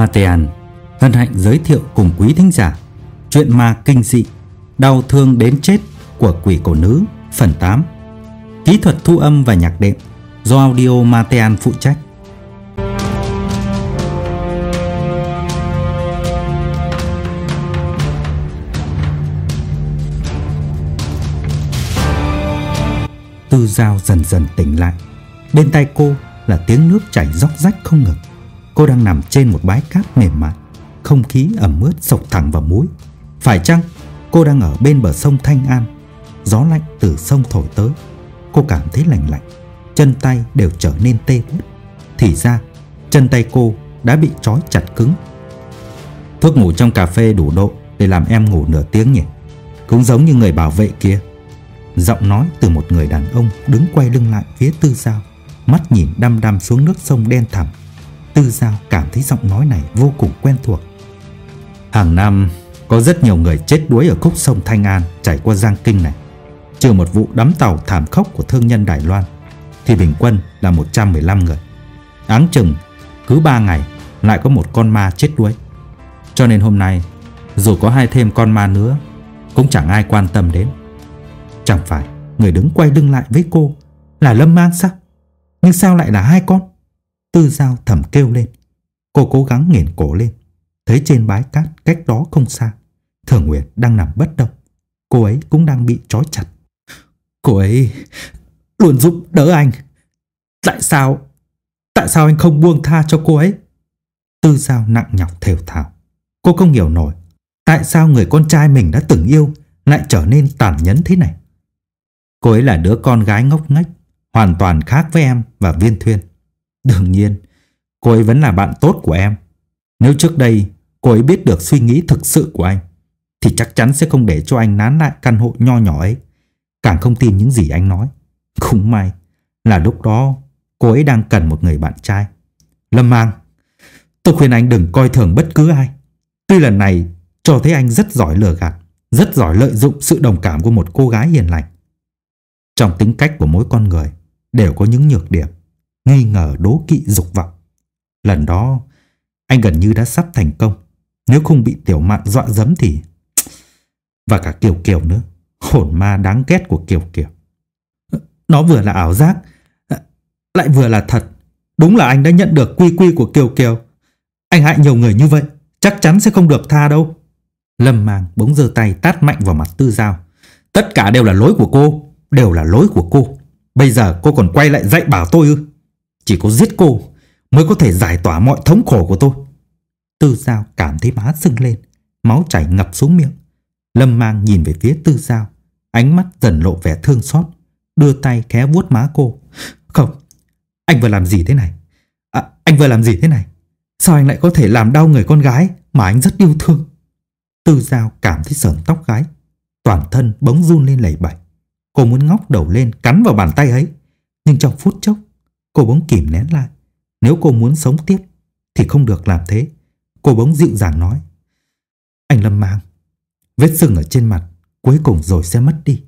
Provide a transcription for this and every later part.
Matean hân hạnh giới thiệu cùng quý thính giả chuyện ma kinh dị đau thương đến chết của quỷ cổ nữ, phần 8 kỹ thuật thu âm và nhạc đệm do audio Matean phụ trách. Tư Giao dần dần tỉnh lại. Bên tai cô là tiếng nước chảy róc rách không ngừng. Cô đang nằm trên một bãi cát mềm mại. Không khí ẩm ướt sộc thẳng vào mũi. Phải chăng cô đang ở bên bờ sông Thanh An? Gió lạnh từ sông thổi tới. Cô cảm thấy lạnh lạnh. Chân tay đều trở nên tê buốt Thì ra, chân tay cô đã bị trói chặt cứng. Thuốc ngủ trong cà phê đủ độ Để làm em ngủ nửa tiếng nhỉ? Cũng giống như người bảo vệ kia. Giọng nói từ một người đàn ông đứng quay lưng lại phía tư giao. Mắt nhìn đăm đăm xuống nước sông đen thẳm. Tư Giao cảm thấy giọng nói này vô cùng quen thuộc. Hàng năm, có rất nhiều người chết đuối ở khúc sông Thanh An chảy qua Giang Kinh này. Trừ một vụ đắm tàu thảm khốc của thương nhân Đài Loan, Thì bình quân là 115 người. Áng chừng, cứ 3 ngày, lại có một con ma chết đuối. Cho nên hôm nay, dù có hai thêm con ma nữa, Cũng chẳng ai quan tâm đến. Chẳng phải người đứng quay lưng lại với cô Là Lâm Mang sao? Nhưng sao lại là hai con? Tư Giao thầm kêu lên. Cô cố gắng nghiền cổ lên. Thấy trên bãi cát cách đó không xa. Thường Nguyệt đang nằm bất động. Cô ấy cũng đang bị trói chặt. Cô ấy luôn giúp đỡ anh. Tại sao? Tại sao anh không buông tha cho cô ấy? Tư Giao nặng nhọc thều thào. Cô không hiểu nổi. Tại sao người con trai mình đã từng yêu lại trở nên tàn nhẫn thế này? Cô ấy là đứa con gái ngốc nghếch, hoàn toàn khác với em và Viên Thuyên. Đương nhiên, cô ấy vẫn là bạn tốt của em. Nếu trước đây cô ấy biết được suy nghĩ thực sự của anh, thì chắc chắn sẽ không để cho anh nán lại căn hộ nho nhỏ ấy. Càng không tin những gì anh nói. Cũng may là lúc đó cô ấy đang cần một người bạn trai. Lâm Mang, tôi khuyên anh đừng coi thường bất cứ ai. Tuy lần này cho thấy anh rất giỏi lừa gạt, rất giỏi lợi dụng sự đồng cảm của một cô gái hiền lành. Trong tính cách của mỗi con người đều có những nhược điểm nghi ngờ đố kỵ dục vọng. Lần đó, anh gần như đã sắp thành công. Nếu không bị tiểu mạn dọa dẫm thì... Và cả Kiều Kiều nữa. Hồn ma đáng ghét của Kiều Kiều. Nó vừa là ảo giác, lại vừa là thật. Đúng là anh đã nhận được quy quy của Kiều Kiều. Anh hại nhiều người như vậy, chắc chắn sẽ không được tha đâu. Lâm Mang bỗng giơ tay tát mạnh vào mặt Tư Giao. Tất cả đều là lỗi của cô, đều là lỗi của cô. Bây giờ cô còn quay lại dạy bảo tôi ư? Chỉ có giết cô mới có thể giải tỏa mọi thống khổ của tôi. Tư Giao cảm thấy má sưng lên, máu chảy ngập xuống miệng. Lâm Mang nhìn về phía Tư Giao, ánh mắt dần lộ vẻ thương xót, đưa tay khé vuốt má cô. Không, anh vừa làm gì thế này? À, anh vừa làm gì thế này? Sao anh lại có thể làm đau người con gái mà anh rất yêu thương? Tư Giao cảm thấy sởn tóc gái, toàn thân bỗng run lên lẩy bẩy. Cô muốn ngóc đầu lên cắn vào bàn tay ấy, nhưng trong phút chốc Cô bỗng kìm nén lại. Nếu cô muốn sống tiếp thì không được làm thế. Cô bỗng dịu dàng nói. Anh Lâm mang. Vết sưng ở trên mặt cuối cùng rồi sẽ mất đi.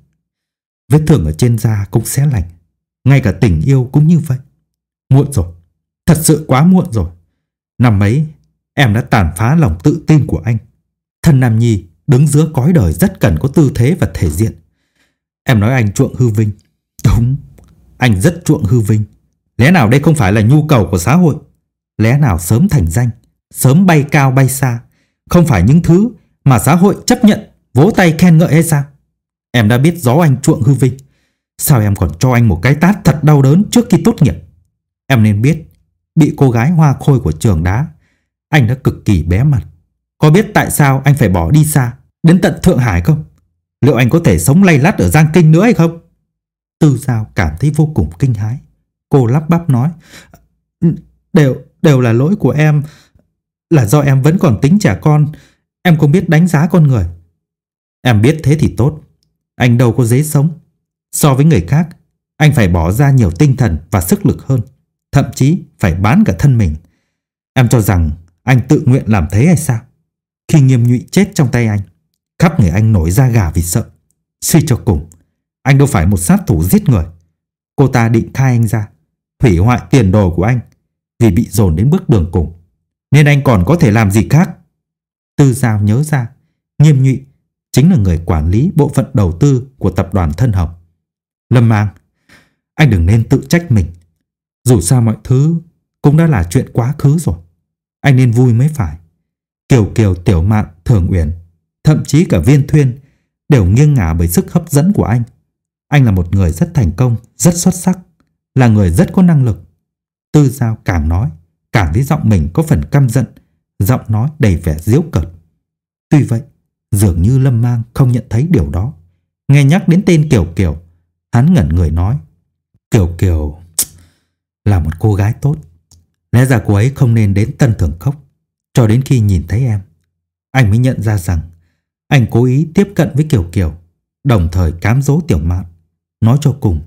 Vết thương ở trên da cũng sẽ lành. Ngay cả tình yêu cũng như vậy. Muộn rồi. Thật sự quá muộn rồi. Năm ấy em đã tàn phá lòng tự tin của anh. Thân Nam Nhi đứng giữa cõi đời rất cần có tư thế và thể diện. Em nói anh chuộng hư vinh. Đúng, anh rất chuộng hư vinh. Lẽ nào đây không phải là nhu cầu của xã hội? Lẽ nào sớm thành danh, sớm bay cao bay xa, không phải những thứ mà xã hội chấp nhận, vỗ tay khen ngợi hay sao? Em đã biết gió anh chuộng hư vinh. Sao em còn cho anh một cái tát thật đau đớn trước khi tốt nghiệp? Em nên biết, bị cô gái hoa khôi của trường đá, anh đã cực kỳ bé mặt. Có biết tại sao anh phải bỏ đi xa, đến tận Thượng Hải không? Liệu anh có thể sống lay lắt ở Giang Kinh nữa hay không? Tư Giao cảm thấy vô cùng kinh hãi. Cô lắp bắp nói. Đều, đều là lỗi của em. Là do em vẫn còn tính trẻ con. Em không biết đánh giá con người. Em biết thế thì tốt. Anh đâu có dễ sống. So với người khác, anh phải bỏ ra nhiều tinh thần và sức lực hơn. Thậm chí phải bán cả thân mình. Em cho rằng anh tự nguyện làm thế hay sao? Khi nghiêm nhụy chết trong tay anh, khắp người anh nổi da gà vì sợ. Suy cho cùng, anh đâu phải một sát thủ giết người. Cô ta định khai anh ra hủy hoại tiền đồ của anh vì bị dồn đến bước đường cùng. Nên anh còn có thể làm gì khác Tư Giao nhớ ra Nghiêm nhụy chính là người quản lý bộ phận đầu tư của tập đoàn Thân Hồng. Lâm Mang, anh đừng nên tự trách mình. Dù sao mọi thứ cũng đã là chuyện quá khứ rồi. Anh nên vui mới phải. Kiều Kiều Tiểu Mạn, Thường Uyển, thậm chí cả Viên Thuyên đều nghiêng ngả bởi sức hấp dẫn của anh. Anh là một người rất thành công, rất xuất sắc, là người rất có năng lực. Tư Giao càng nói, càng thấy giọng mình có phần căm giận, giọng nói đầy vẻ diễu cợt. Tuy vậy, dường như Lâm Mang không nhận thấy điều đó. Nghe nhắc đến tên Kiều Kiều, hắn ngẩn người nói. Kiều Kiều là một cô gái tốt. Lẽ ra cô ấy không nên đến Tân Thường Cốc cho đến khi nhìn thấy em. Anh mới nhận ra rằng anh cố ý tiếp cận với Kiều Kiều, đồng thời cám dỗ Tiểu Mạn. Nói cho cùng,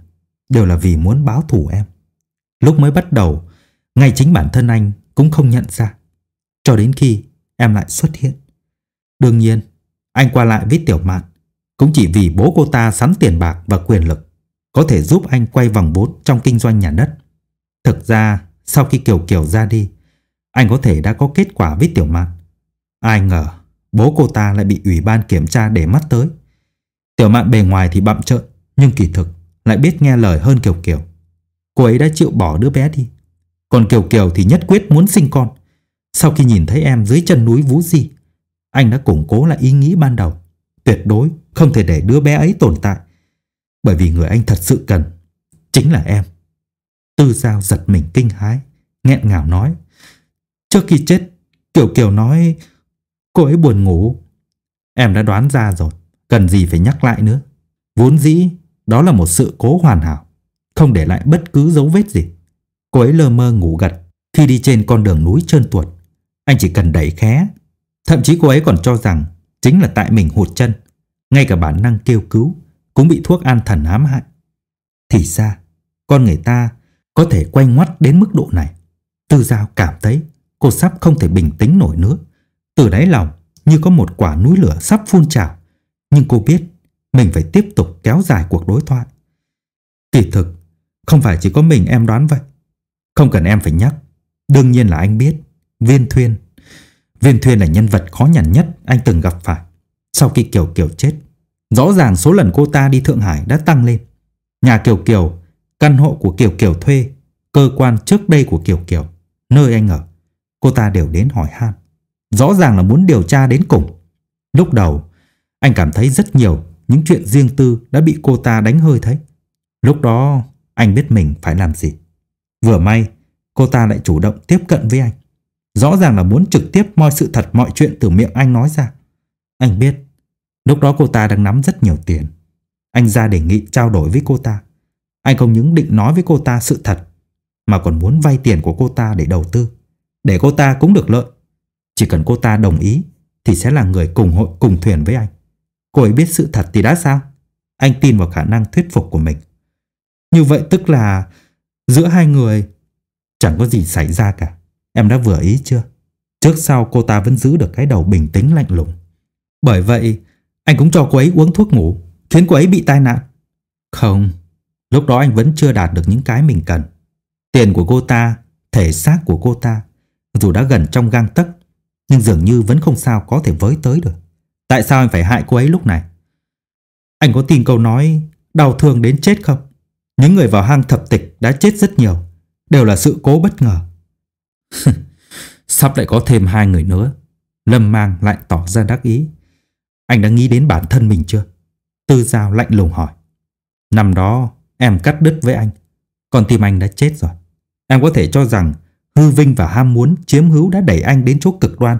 đều là vì muốn báo thù em. Lúc mới bắt đầu, ngay chính bản thân anh cũng không nhận ra. Cho đến khi em lại xuất hiện. Đương nhiên, anh qua lại với Tiểu Mạn cũng chỉ vì bố cô ta sắm tiền bạc và quyền lực có thể giúp anh quay vòng vốn trong kinh doanh nhà đất. Thực ra, sau khi Kiều Kiều ra đi, anh có thể đã có kết quả với Tiểu Mạn. Ai ngờ, bố cô ta lại bị ủy ban kiểm tra để mắt tới. Tiểu Mạn bề ngoài thì bậm trợn, nhưng kỳ thực lại biết nghe lời hơn Kiều Kiều. Cô ấy đã chịu bỏ đứa bé đi. Còn Kiều Kiều thì nhất quyết muốn sinh con. Sau khi nhìn thấy em dưới chân núi Vũ Di, anh đã củng cố lại ý nghĩ ban đầu. Tuyệt đối không thể để đứa bé ấy tồn tại. Bởi vì người anh thật sự cần chính là em. Tư Giao giật mình kinh hái, nghẹn ngào nói. Trước khi chết, Kiều Kiều nói cô ấy buồn ngủ. Em đã đoán ra rồi, cần gì phải nhắc lại nữa. Vốn dĩ, đó là một sự cố hoàn hảo, không để lại bất cứ dấu vết gì. Cô ấy lơ mơ ngủ gật khi đi trên con đường núi trơn tuột. Anh chỉ cần đẩy khé Thậm chí cô ấy còn cho rằng chính là tại mình hụt chân. Ngay cả bản năng kêu cứu cũng bị thuốc an thần ám hại. Thì ra, con người ta có thể quay ngoắt đến mức độ này. Tư Giao cảm thấy cô sắp không thể bình tĩnh nổi nữa. Từ đáy lòng như có một quả núi lửa sắp phun trào. Nhưng cô biết mình phải tiếp tục kéo dài cuộc đối thoại. Kỳ thực, không phải chỉ có mình em đoán vậy. Không cần em phải nhắc. Đương nhiên là anh biết. Viên Thuyên Viên Thuyên là nhân vật khó nhằn nhất anh từng gặp phải. Sau khi Kiều Kiều chết, rõ ràng số lần cô ta đi Thượng Hải đã tăng lên. Nhà Kiều Kiều, căn hộ của Kiều Kiều thuê, cơ quan trước đây của Kiều Kiều, nơi anh ở, cô ta đều đến hỏi han. Rõ ràng là muốn điều tra đến cùng. Lúc đầu, anh cảm thấy rất nhiều những chuyện riêng tư đã bị cô ta đánh hơi thấy. Lúc đó, anh biết mình phải làm gì. Vừa may, cô ta lại chủ động tiếp cận với anh. Rõ ràng là muốn trực tiếp moi sự thật mọi chuyện từ miệng anh nói ra. Anh biết, lúc đó cô ta đang nắm rất nhiều tiền. Anh ra đề nghị trao đổi với cô ta. Anh không những định nói với cô ta sự thật, mà còn muốn vay tiền của cô ta để đầu tư. Để cô ta cũng được lợi. Chỉ cần cô ta đồng ý, thì sẽ là người cùng hội cùng thuyền với anh. Cô ấy biết sự thật thì đã sao? Anh tin vào khả năng thuyết phục của mình. Như vậy tức là giữa hai người chẳng có gì xảy ra cả. Em đã vừa ý chưa? Trước sau cô ta vẫn giữ được cái đầu bình tĩnh lạnh lùng. Bởi vậy, anh cũng cho cô ấy uống thuốc ngủ, khiến cô ấy bị tai nạn. Không, lúc đó anh vẫn chưa đạt được những cái mình cần. Tiền của cô ta, thể xác của cô ta, dù đã gần trong gang tấc, nhưng dường như vẫn không sao có thể với tới được. Tại sao anh phải hại cô ấy lúc này? Anh có tin câu nói đau thương đến chết không? Những người vào hang thập tịch đã chết rất nhiều, đều là sự cố bất ngờ. Sắp lại có thêm hai người nữa. Lâm Mang lại tỏ ra đắc ý. Anh đã nghĩ đến bản thân mình chưa? Tư Giao lạnh lùng hỏi. Năm đó em cắt đứt với anh. Còn tim anh đã chết rồi. Em có thể cho rằng hư vinh và ham muốn chiếm hữu đã đẩy anh đến chỗ cực đoan.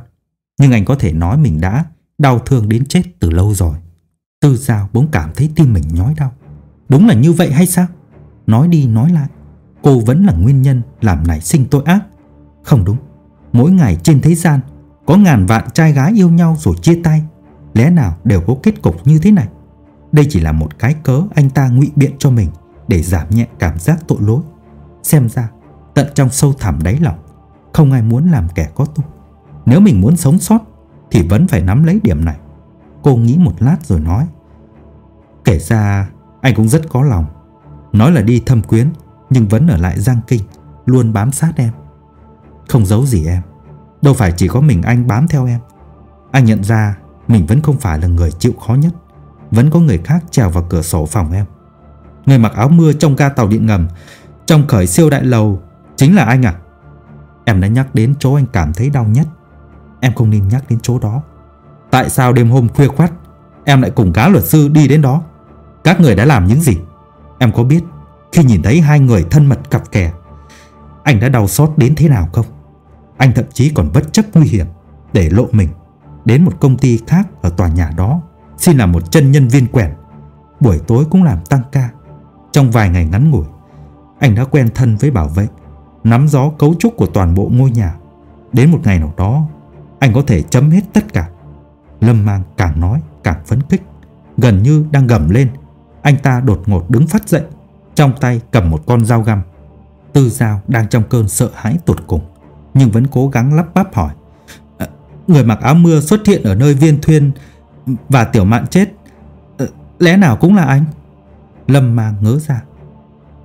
Nhưng anh có thể nói mình đã đau thương đến chết từ lâu rồi. Tư Giao bỗng cảm thấy tim mình nhói đau. Đúng là như vậy hay sao? Nói đi nói lại, cô vẫn là nguyên nhân làm nảy sinh tội ác không đúng, mỗi ngày trên thế gian có ngàn vạn trai gái yêu nhau rồi chia tay, lẽ nào đều có kết cục như thế này? Đây chỉ là một cái cớ anh ta ngụy biện cho mình để giảm nhẹ cảm giác tội lỗi. Xem ra, tận trong sâu thẳm đáy lòng, không ai muốn làm kẻ có tội. Nếu mình muốn sống sót thì vẫn phải nắm lấy điểm này. Cô nghĩ một lát rồi nói. Kể ra, anh cũng rất có lòng. Nói là đi thâm quyến, nhưng vẫn ở lại Giang Kinh, luôn bám sát em. Không giấu gì em Đâu phải chỉ có mình anh bám theo em Anh nhận ra mình vẫn không phải là người chịu khó nhất Vẫn có người khác trèo vào cửa sổ phòng em Người mặc áo mưa trong ga tàu điện ngầm Trong khởi siêu đại lầu Chính là anh à Em đã nhắc đến chỗ anh cảm thấy đau nhất Em không nên nhắc đến chỗ đó. Tại sao đêm hôm khuya khoắt, Em lại cùng cá luật sư đi đến đó? Các người đã làm những gì? Em có biết khi nhìn thấy hai người thân mật cặp kè, Anh đã đau xót đến thế nào không? Anh thậm chí còn bất chấp nguy hiểm Để lộ mình Đến một công ty khác ở tòa nhà đó, Xin làm một chân nhân viên quèn. Buổi tối cũng làm tăng ca. Trong vài ngày ngắn ngủi, Anh đã quen thân với bảo vệ, Nắm gió cấu trúc của toàn bộ ngôi nhà. Đến một ngày nào đó anh có thể chấm hết tất cả. Lâm Mang càng nói càng phấn khích Gần như đang gầm lên. Anh ta đột ngột đứng phát dậy Trong tay cầm một con dao găm. Tư Giao đang trong cơn sợ hãi tột cùng Nhưng vẫn cố gắng lắp bắp hỏi à, Người mặc áo mưa xuất hiện ở nơi viên thuyên Và tiểu mạn chết à, Lẽ nào cũng là anh? Lâm mang ngớ ra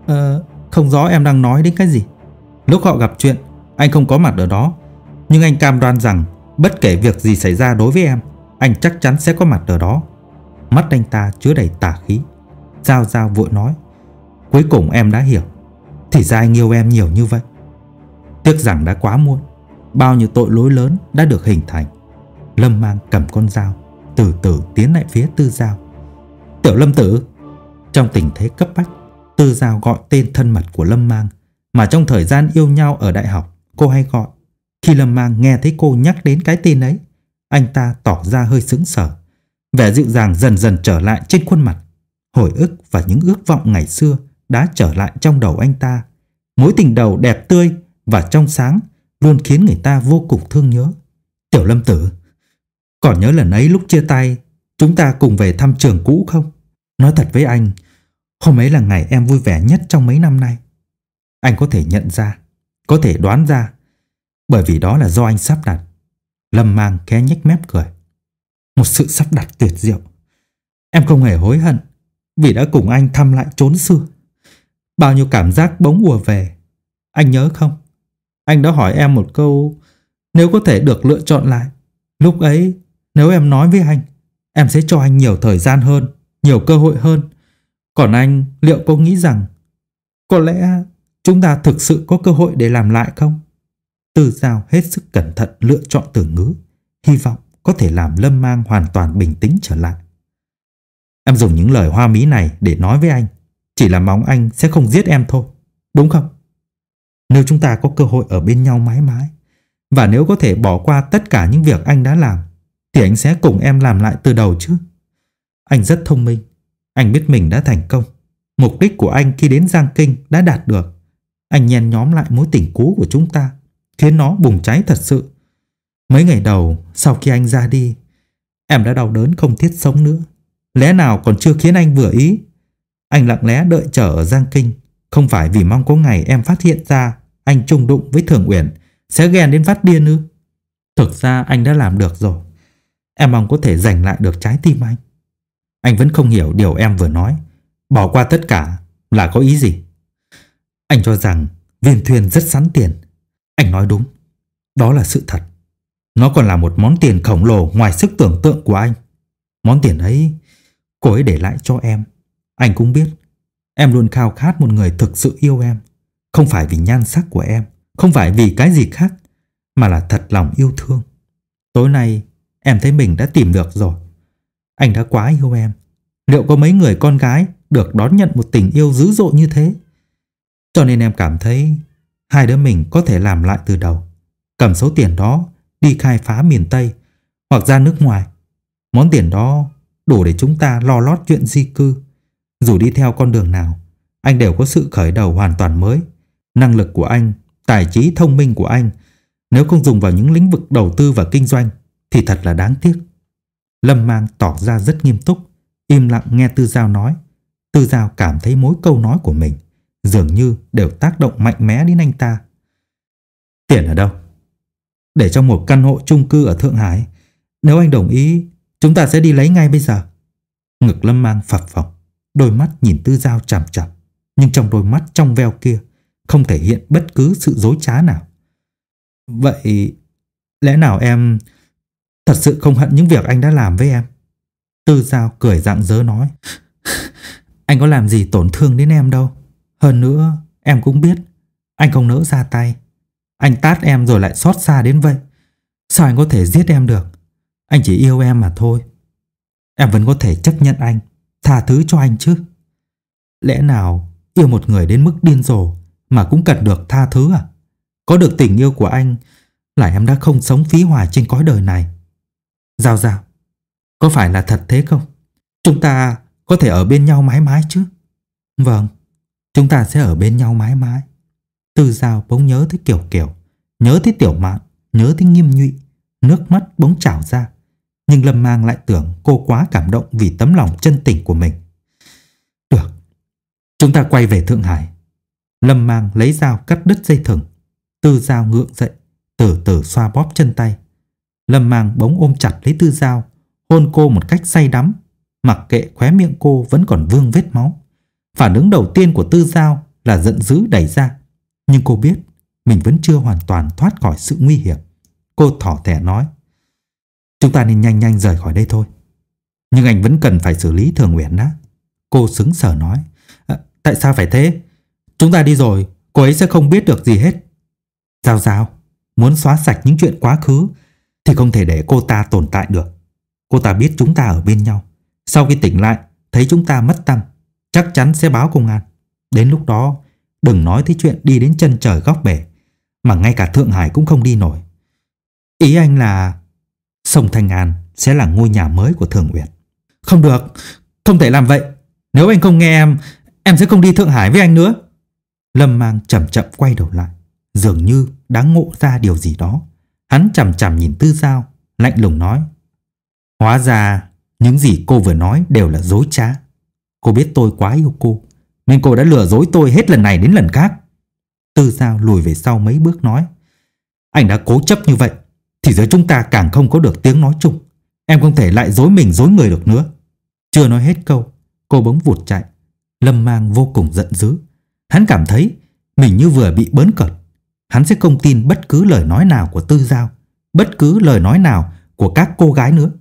à, Không rõ em đang nói đến cái gì. Lúc họ gặp chuyện Anh không có mặt ở đó Nhưng anh cam đoan rằng Bất kể việc gì xảy ra đối với em, Anh chắc chắn sẽ có mặt ở đó. Mắt anh ta chứa đầy tà khí. Giao Giao vội nói, Cuối cùng em đã hiểu. Thì ra anh yêu em nhiều như vậy. Tiếc rằng đã quá muộn. Bao nhiêu tội lỗi lớn đã được hình thành. Lâm mang cầm con dao, Từ từ tiến lại phía tư giao. Tiểu lâm tử. Trong tình thế cấp bách, Tư giao gọi tên thân mật của lâm mang, Mà trong thời gian yêu nhau ở đại học, Cô hay gọi khi lâm mang nghe thấy cô nhắc đến cái tên ấy, Anh ta tỏ ra hơi sững sờ. Vẻ dịu dàng dần dần trở lại trên khuôn mặt. Hồi ức và những ước vọng ngày xưa Đã trở lại trong đầu anh ta. Mối tình đầu đẹp tươi và trong sáng Luôn khiến người ta vô cùng thương nhớ. Tiểu lâm tử, Còn nhớ lần ấy lúc chia tay, Chúng ta cùng về thăm trường cũ không? Nói thật với anh, Hôm ấy là ngày em vui vẻ nhất trong mấy năm nay. Anh có thể nhận ra, Có thể đoán ra bởi vì đó là do anh sắp đặt Lâm mang khẽ nhếch mép cười một sự sắp đặt tuyệt diệu. Em không hề hối hận vì đã cùng anh thăm lại chốn xưa. Bao nhiêu cảm giác bỗng ùa về. Anh nhớ không? Anh đã hỏi em một câu nếu có thể được lựa chọn lại. Lúc ấy, nếu em nói với anh, em sẽ cho anh nhiều thời gian hơn, nhiều cơ hội hơn. Còn anh, liệu có nghĩ rằng có lẽ chúng ta thực sự có cơ hội để làm lại không? Tư Giao hết sức cẩn thận lựa chọn từ ngữ, hy vọng có thể làm Lâm Mang hoàn toàn bình tĩnh trở lại. Em dùng những lời hoa mỹ này để nói với anh, chỉ là mong anh sẽ không giết em thôi, đúng không? Nếu chúng ta có cơ hội ở bên nhau mãi mãi, và nếu có thể bỏ qua tất cả những việc anh đã làm, thì anh sẽ cùng em làm lại từ đầu chứ. Anh rất thông minh, anh biết mình đã thành công. Mục đích của anh khi đến Giang Kinh đã đạt được. Anh nhen nhóm lại mối tình cũ của chúng ta, khiến nó bùng cháy thật sự Mấy ngày đầu sau khi anh ra đi, em đã đau đớn không thiết sống nữa. Lẽ nào còn chưa khiến anh vừa ý? Anh lặng lẽ đợi chờ ở Giang Kinh, không phải vì mong có ngày em phát hiện ra anh chung đụng với Thường Uyển sẽ ghen đến phát điên ư? Thực ra anh đã làm được rồi. Em mong có thể giành lại được trái tim anh. Anh vẫn không hiểu điều em vừa nói. Bỏ qua tất cả là có ý gì? Anh cho rằng viên thuyền rất sẵn tiền. Anh nói đúng. Đó là sự thật. Nó còn là một món tiền khổng lồ ngoài sức tưởng tượng của anh. Món tiền ấy, cô ấy để lại cho em. Anh cũng biết, em luôn khao khát một người thực sự yêu em. Không phải vì nhan sắc của em, không phải vì cái gì khác, mà là thật lòng yêu thương. Tối nay, em thấy mình đã tìm được rồi. Anh đã quá yêu em. Liệu có mấy người con gái được đón nhận một tình yêu dữ dội như thế? Cho nên em cảm thấy hai đứa mình có thể làm lại từ đầu. Cầm số tiền đó đi khai phá miền Tây hoặc ra nước ngoài. Món tiền đó đủ để chúng ta lo lót chuyện di cư. Dù đi theo con đường nào, anh đều có sự khởi đầu hoàn toàn mới. Năng lực của anh, tài trí thông minh của anh, nếu không dùng vào những lĩnh vực đầu tư và kinh doanh thì thật là đáng tiếc. Lâm Mang tỏ ra rất nghiêm túc, im lặng nghe Tư Giao nói. Tư Giao cảm thấy mỗi câu nói của mình dường như đều tác động mạnh mẽ đến anh ta. Tiền ở đâu? để trong một căn hộ chung cư ở Thượng Hải. Nếu anh đồng ý, chúng ta sẽ đi lấy ngay bây giờ. Ngực Lâm mang phập phồng, đôi mắt nhìn Tư Giao chằm chằm, nhưng trong đôi mắt trong veo kia không thể hiện bất cứ sự dối trá nào. Vậy Lẽ nào em thật sự không hận những việc anh đã làm với em? Tư Giao cười dạng dớ nói. Anh có làm gì tổn thương đến em đâu. Hơn nữa, em cũng biết, anh không nỡ ra tay. Anh tát em rồi lại xót xa đến vậy. Sao anh có thể giết em được? Anh chỉ yêu em mà thôi. Em vẫn có thể chấp nhận anh, tha thứ cho anh chứ. Lẽ nào yêu một người đến mức điên rồ mà cũng cần được tha thứ à? Có được tình yêu của anh là em đã không sống phí hoài trên cõi đời này. Giao giao, có phải là thật thế không? Chúng ta có thể ở bên nhau mãi mãi chứ? Vâng, chúng ta sẽ ở bên nhau mãi mãi. Tư Giao bỗng nhớ tới Kiều Kiều, nhớ tới Tiểu Mạn, nhớ tới Nghiêm Nhụy, nước mắt bỗng trào ra. Nhưng Lâm Mang lại tưởng cô quá cảm động vì tấm lòng chân tình của mình. Được, chúng ta quay về Thượng Hải. Lâm Mang lấy dao cắt đứt dây thừng. Tư Giao ngượng dậy, từ từ xoa bóp chân tay. Lâm Mang bỗng ôm chặt lấy Tư Giao, hôn cô một cách say đắm, mặc kệ khóe miệng cô vẫn còn vương vết máu. Phản ứng đầu tiên của Tư Giao là giận dữ đẩy ra, nhưng cô biết mình vẫn chưa hoàn toàn thoát khỏi sự nguy hiểm. Cô thỏ thẻ nói, chúng ta nên nhanh nhanh rời khỏi đây thôi. Nhưng anh vẫn cần phải xử lý Thường nguyện đã. Cô xứng sở nói, à, tại sao phải thế? Chúng ta đi rồi, cô ấy sẽ không biết được gì hết. Giao Giao, muốn xóa sạch những chuyện quá khứ thì không thể để cô ta tồn tại được. Cô ta biết chúng ta ở bên nhau. Sau khi tỉnh lại, thấy chúng ta mất tâm, chắc chắn sẽ báo công an. Đến lúc đó, đừng nói tới chuyện đi đến chân trời góc bể, mà ngay cả Thượng Hải cũng không đi nổi. Ý anh là sông Thanh An sẽ là ngôi nhà mới của Thường Uyển. Không được, không thể làm vậy. Nếu anh không nghe em, em sẽ không đi Thượng Hải với anh nữa. Lâm Mang chậm chậm quay đầu lại, dường như đã ngộ ra điều gì đó. Hắn chằm chằm nhìn Tư Giao, lạnh lùng nói. Hóa ra, những gì cô vừa nói đều là dối trá. Cô biết tôi quá yêu cô, nên cô đã lừa dối tôi hết lần này đến lần khác. Tư Giao lùi về sau mấy bước nói. Anh đã cố chấp như vậy, thì giữa chúng ta càng không có được tiếng nói chung. Em không thể lại dối mình dối người được nữa. Chưa nói hết câu, cô bỗng vụt chạy. Lâm Mang vô cùng giận dữ. Hắn cảm thấy mình như vừa bị bớn cợt. Hắn sẽ không tin bất cứ lời nói nào của Tư Giao, bất cứ lời nói nào của các cô gái nữa.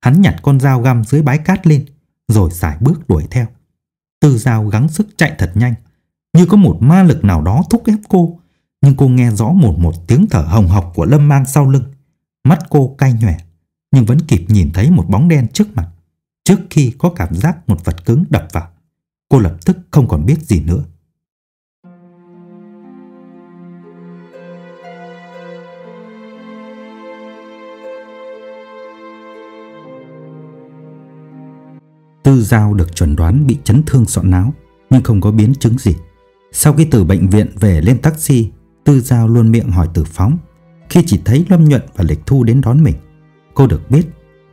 Hắn nhặt con dao găm dưới bãi cát lên, rồi xài bước đuổi theo. Tư Giao gắng sức chạy thật nhanh, như có một ma lực nào đó thúc ép cô. Nhưng cô nghe rõ một một tiếng thở hồng hộc của Lâm Mang sau lưng. Mắt cô cay nhòe, nhưng vẫn kịp nhìn thấy một bóng đen trước mặt. Trước khi có cảm giác một vật cứng đập vào, cô lập tức không còn biết gì nữa. Giao được chuẩn đoán bị chấn thương sọ não nhưng không có biến chứng gì. Sau khi từ bệnh viện về lên taxi, Tư Giao luôn miệng hỏi Tử Phóng khi chỉ thấy Lâm Nhuận và Lịch Thu đến đón mình. Cô được biết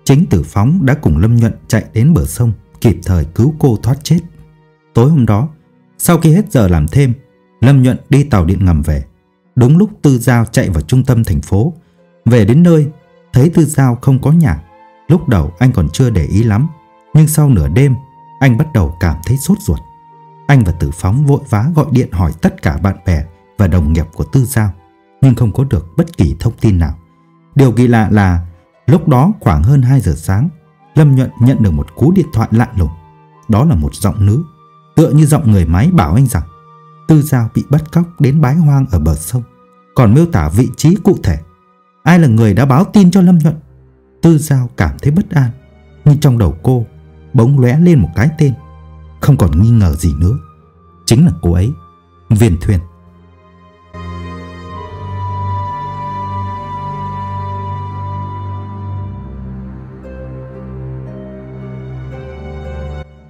chính Tử Phóng đã cùng Lâm Nhuận chạy đến bờ sông kịp thời cứu cô thoát chết. Tối hôm đó, sau khi hết giờ làm thêm, Lâm Nhuận đi tàu điện ngầm về. Đúng lúc Tư Giao chạy vào trung tâm thành phố. Về đến nơi, thấy Tư Giao không có nhà. Lúc đầu anh còn chưa để ý lắm nhưng sau nửa đêm, anh bắt đầu cảm thấy sốt ruột. Anh và Tử Phóng vội vã gọi điện hỏi tất cả bạn bè và đồng nghiệp của Tư Giao, nhưng không có được bất kỳ thông tin nào. Điều kỳ lạ là lúc đó khoảng hơn 2 giờ sáng, Lâm Nhuận nhận được một cú điện thoại lạ lùng. Đó là một giọng nữ, tựa như giọng người máy bảo anh rằng Tư Giao bị bắt cóc đến bái hoang ở bờ sông, còn miêu tả vị trí cụ thể. Ai là người đã báo tin cho Lâm Nhuận? Tư Giao cảm thấy bất an, nhưng trong đầu cô bỗng lóe lên một cái tên. Không còn nghi ngờ gì nữa. Chính là cô ấy, Viên Thuyền.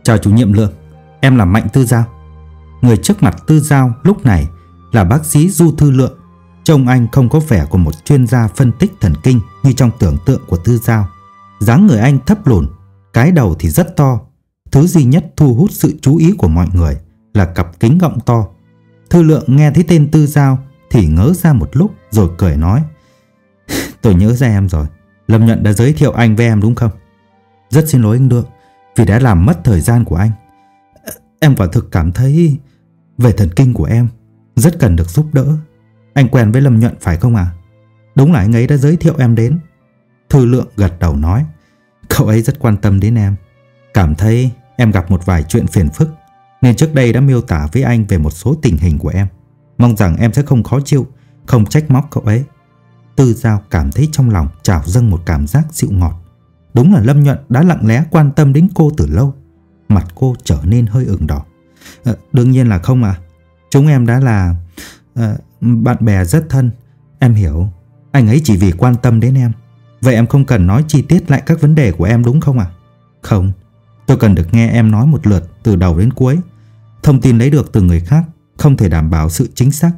Chào chủ nhiệm Lượng, Em là Mạnh Tư Giao. Người trước mặt Tư Giao lúc này Là bác sĩ Du Thư Lượng. Trông anh không có vẻ của một chuyên gia phân tích thần kinh Như trong tưởng tượng của Tư Giao. Dáng người anh thấp lùn cái đầu thì rất to. Thứ duy nhất thu hút sự chú ý của mọi người là cặp kính gọng to. Thư lượng nghe thấy tên Tư Giao thì ngớ ra một lúc rồi cười nói. Tôi nhớ ra em rồi. Lâm Nhuận đã giới thiệu anh với em đúng không? Rất xin lỗi anh Lượng, vì đã làm mất thời gian của anh. Em quả thực cảm thấy về thần kinh của em rất cần được giúp đỡ. Anh quen với Lâm Nhuận phải không à? Đúng là anh ấy đã giới thiệu em đến Thư lượng gật đầu nói Cậu ấy rất quan tâm đến em. Cảm thấy em gặp một vài chuyện phiền phức Nên trước đây đã miêu tả với anh về một số tình hình của em. Mong rằng em sẽ không khó chịu Không trách móc cậu ấy. Tư Giao cảm thấy trong lòng trào dâng một cảm giác dịu ngọt. Đúng là Lâm Nhuận đã lặng lẽ quan tâm đến cô từ lâu. Mặt cô trở nên hơi ửng đỏ. À, Đương nhiên là không à Chúng em đã là à, bạn bè rất thân. Em hiểu. Anh ấy chỉ vì quan tâm đến em Vậy em không cần nói chi tiết lại các vấn đề của em đúng không ạ? À? Không. Tôi cần được nghe em nói một lượt từ đầu đến cuối. Thông tin lấy được từ người khác, Không thể đảm bảo sự chính xác.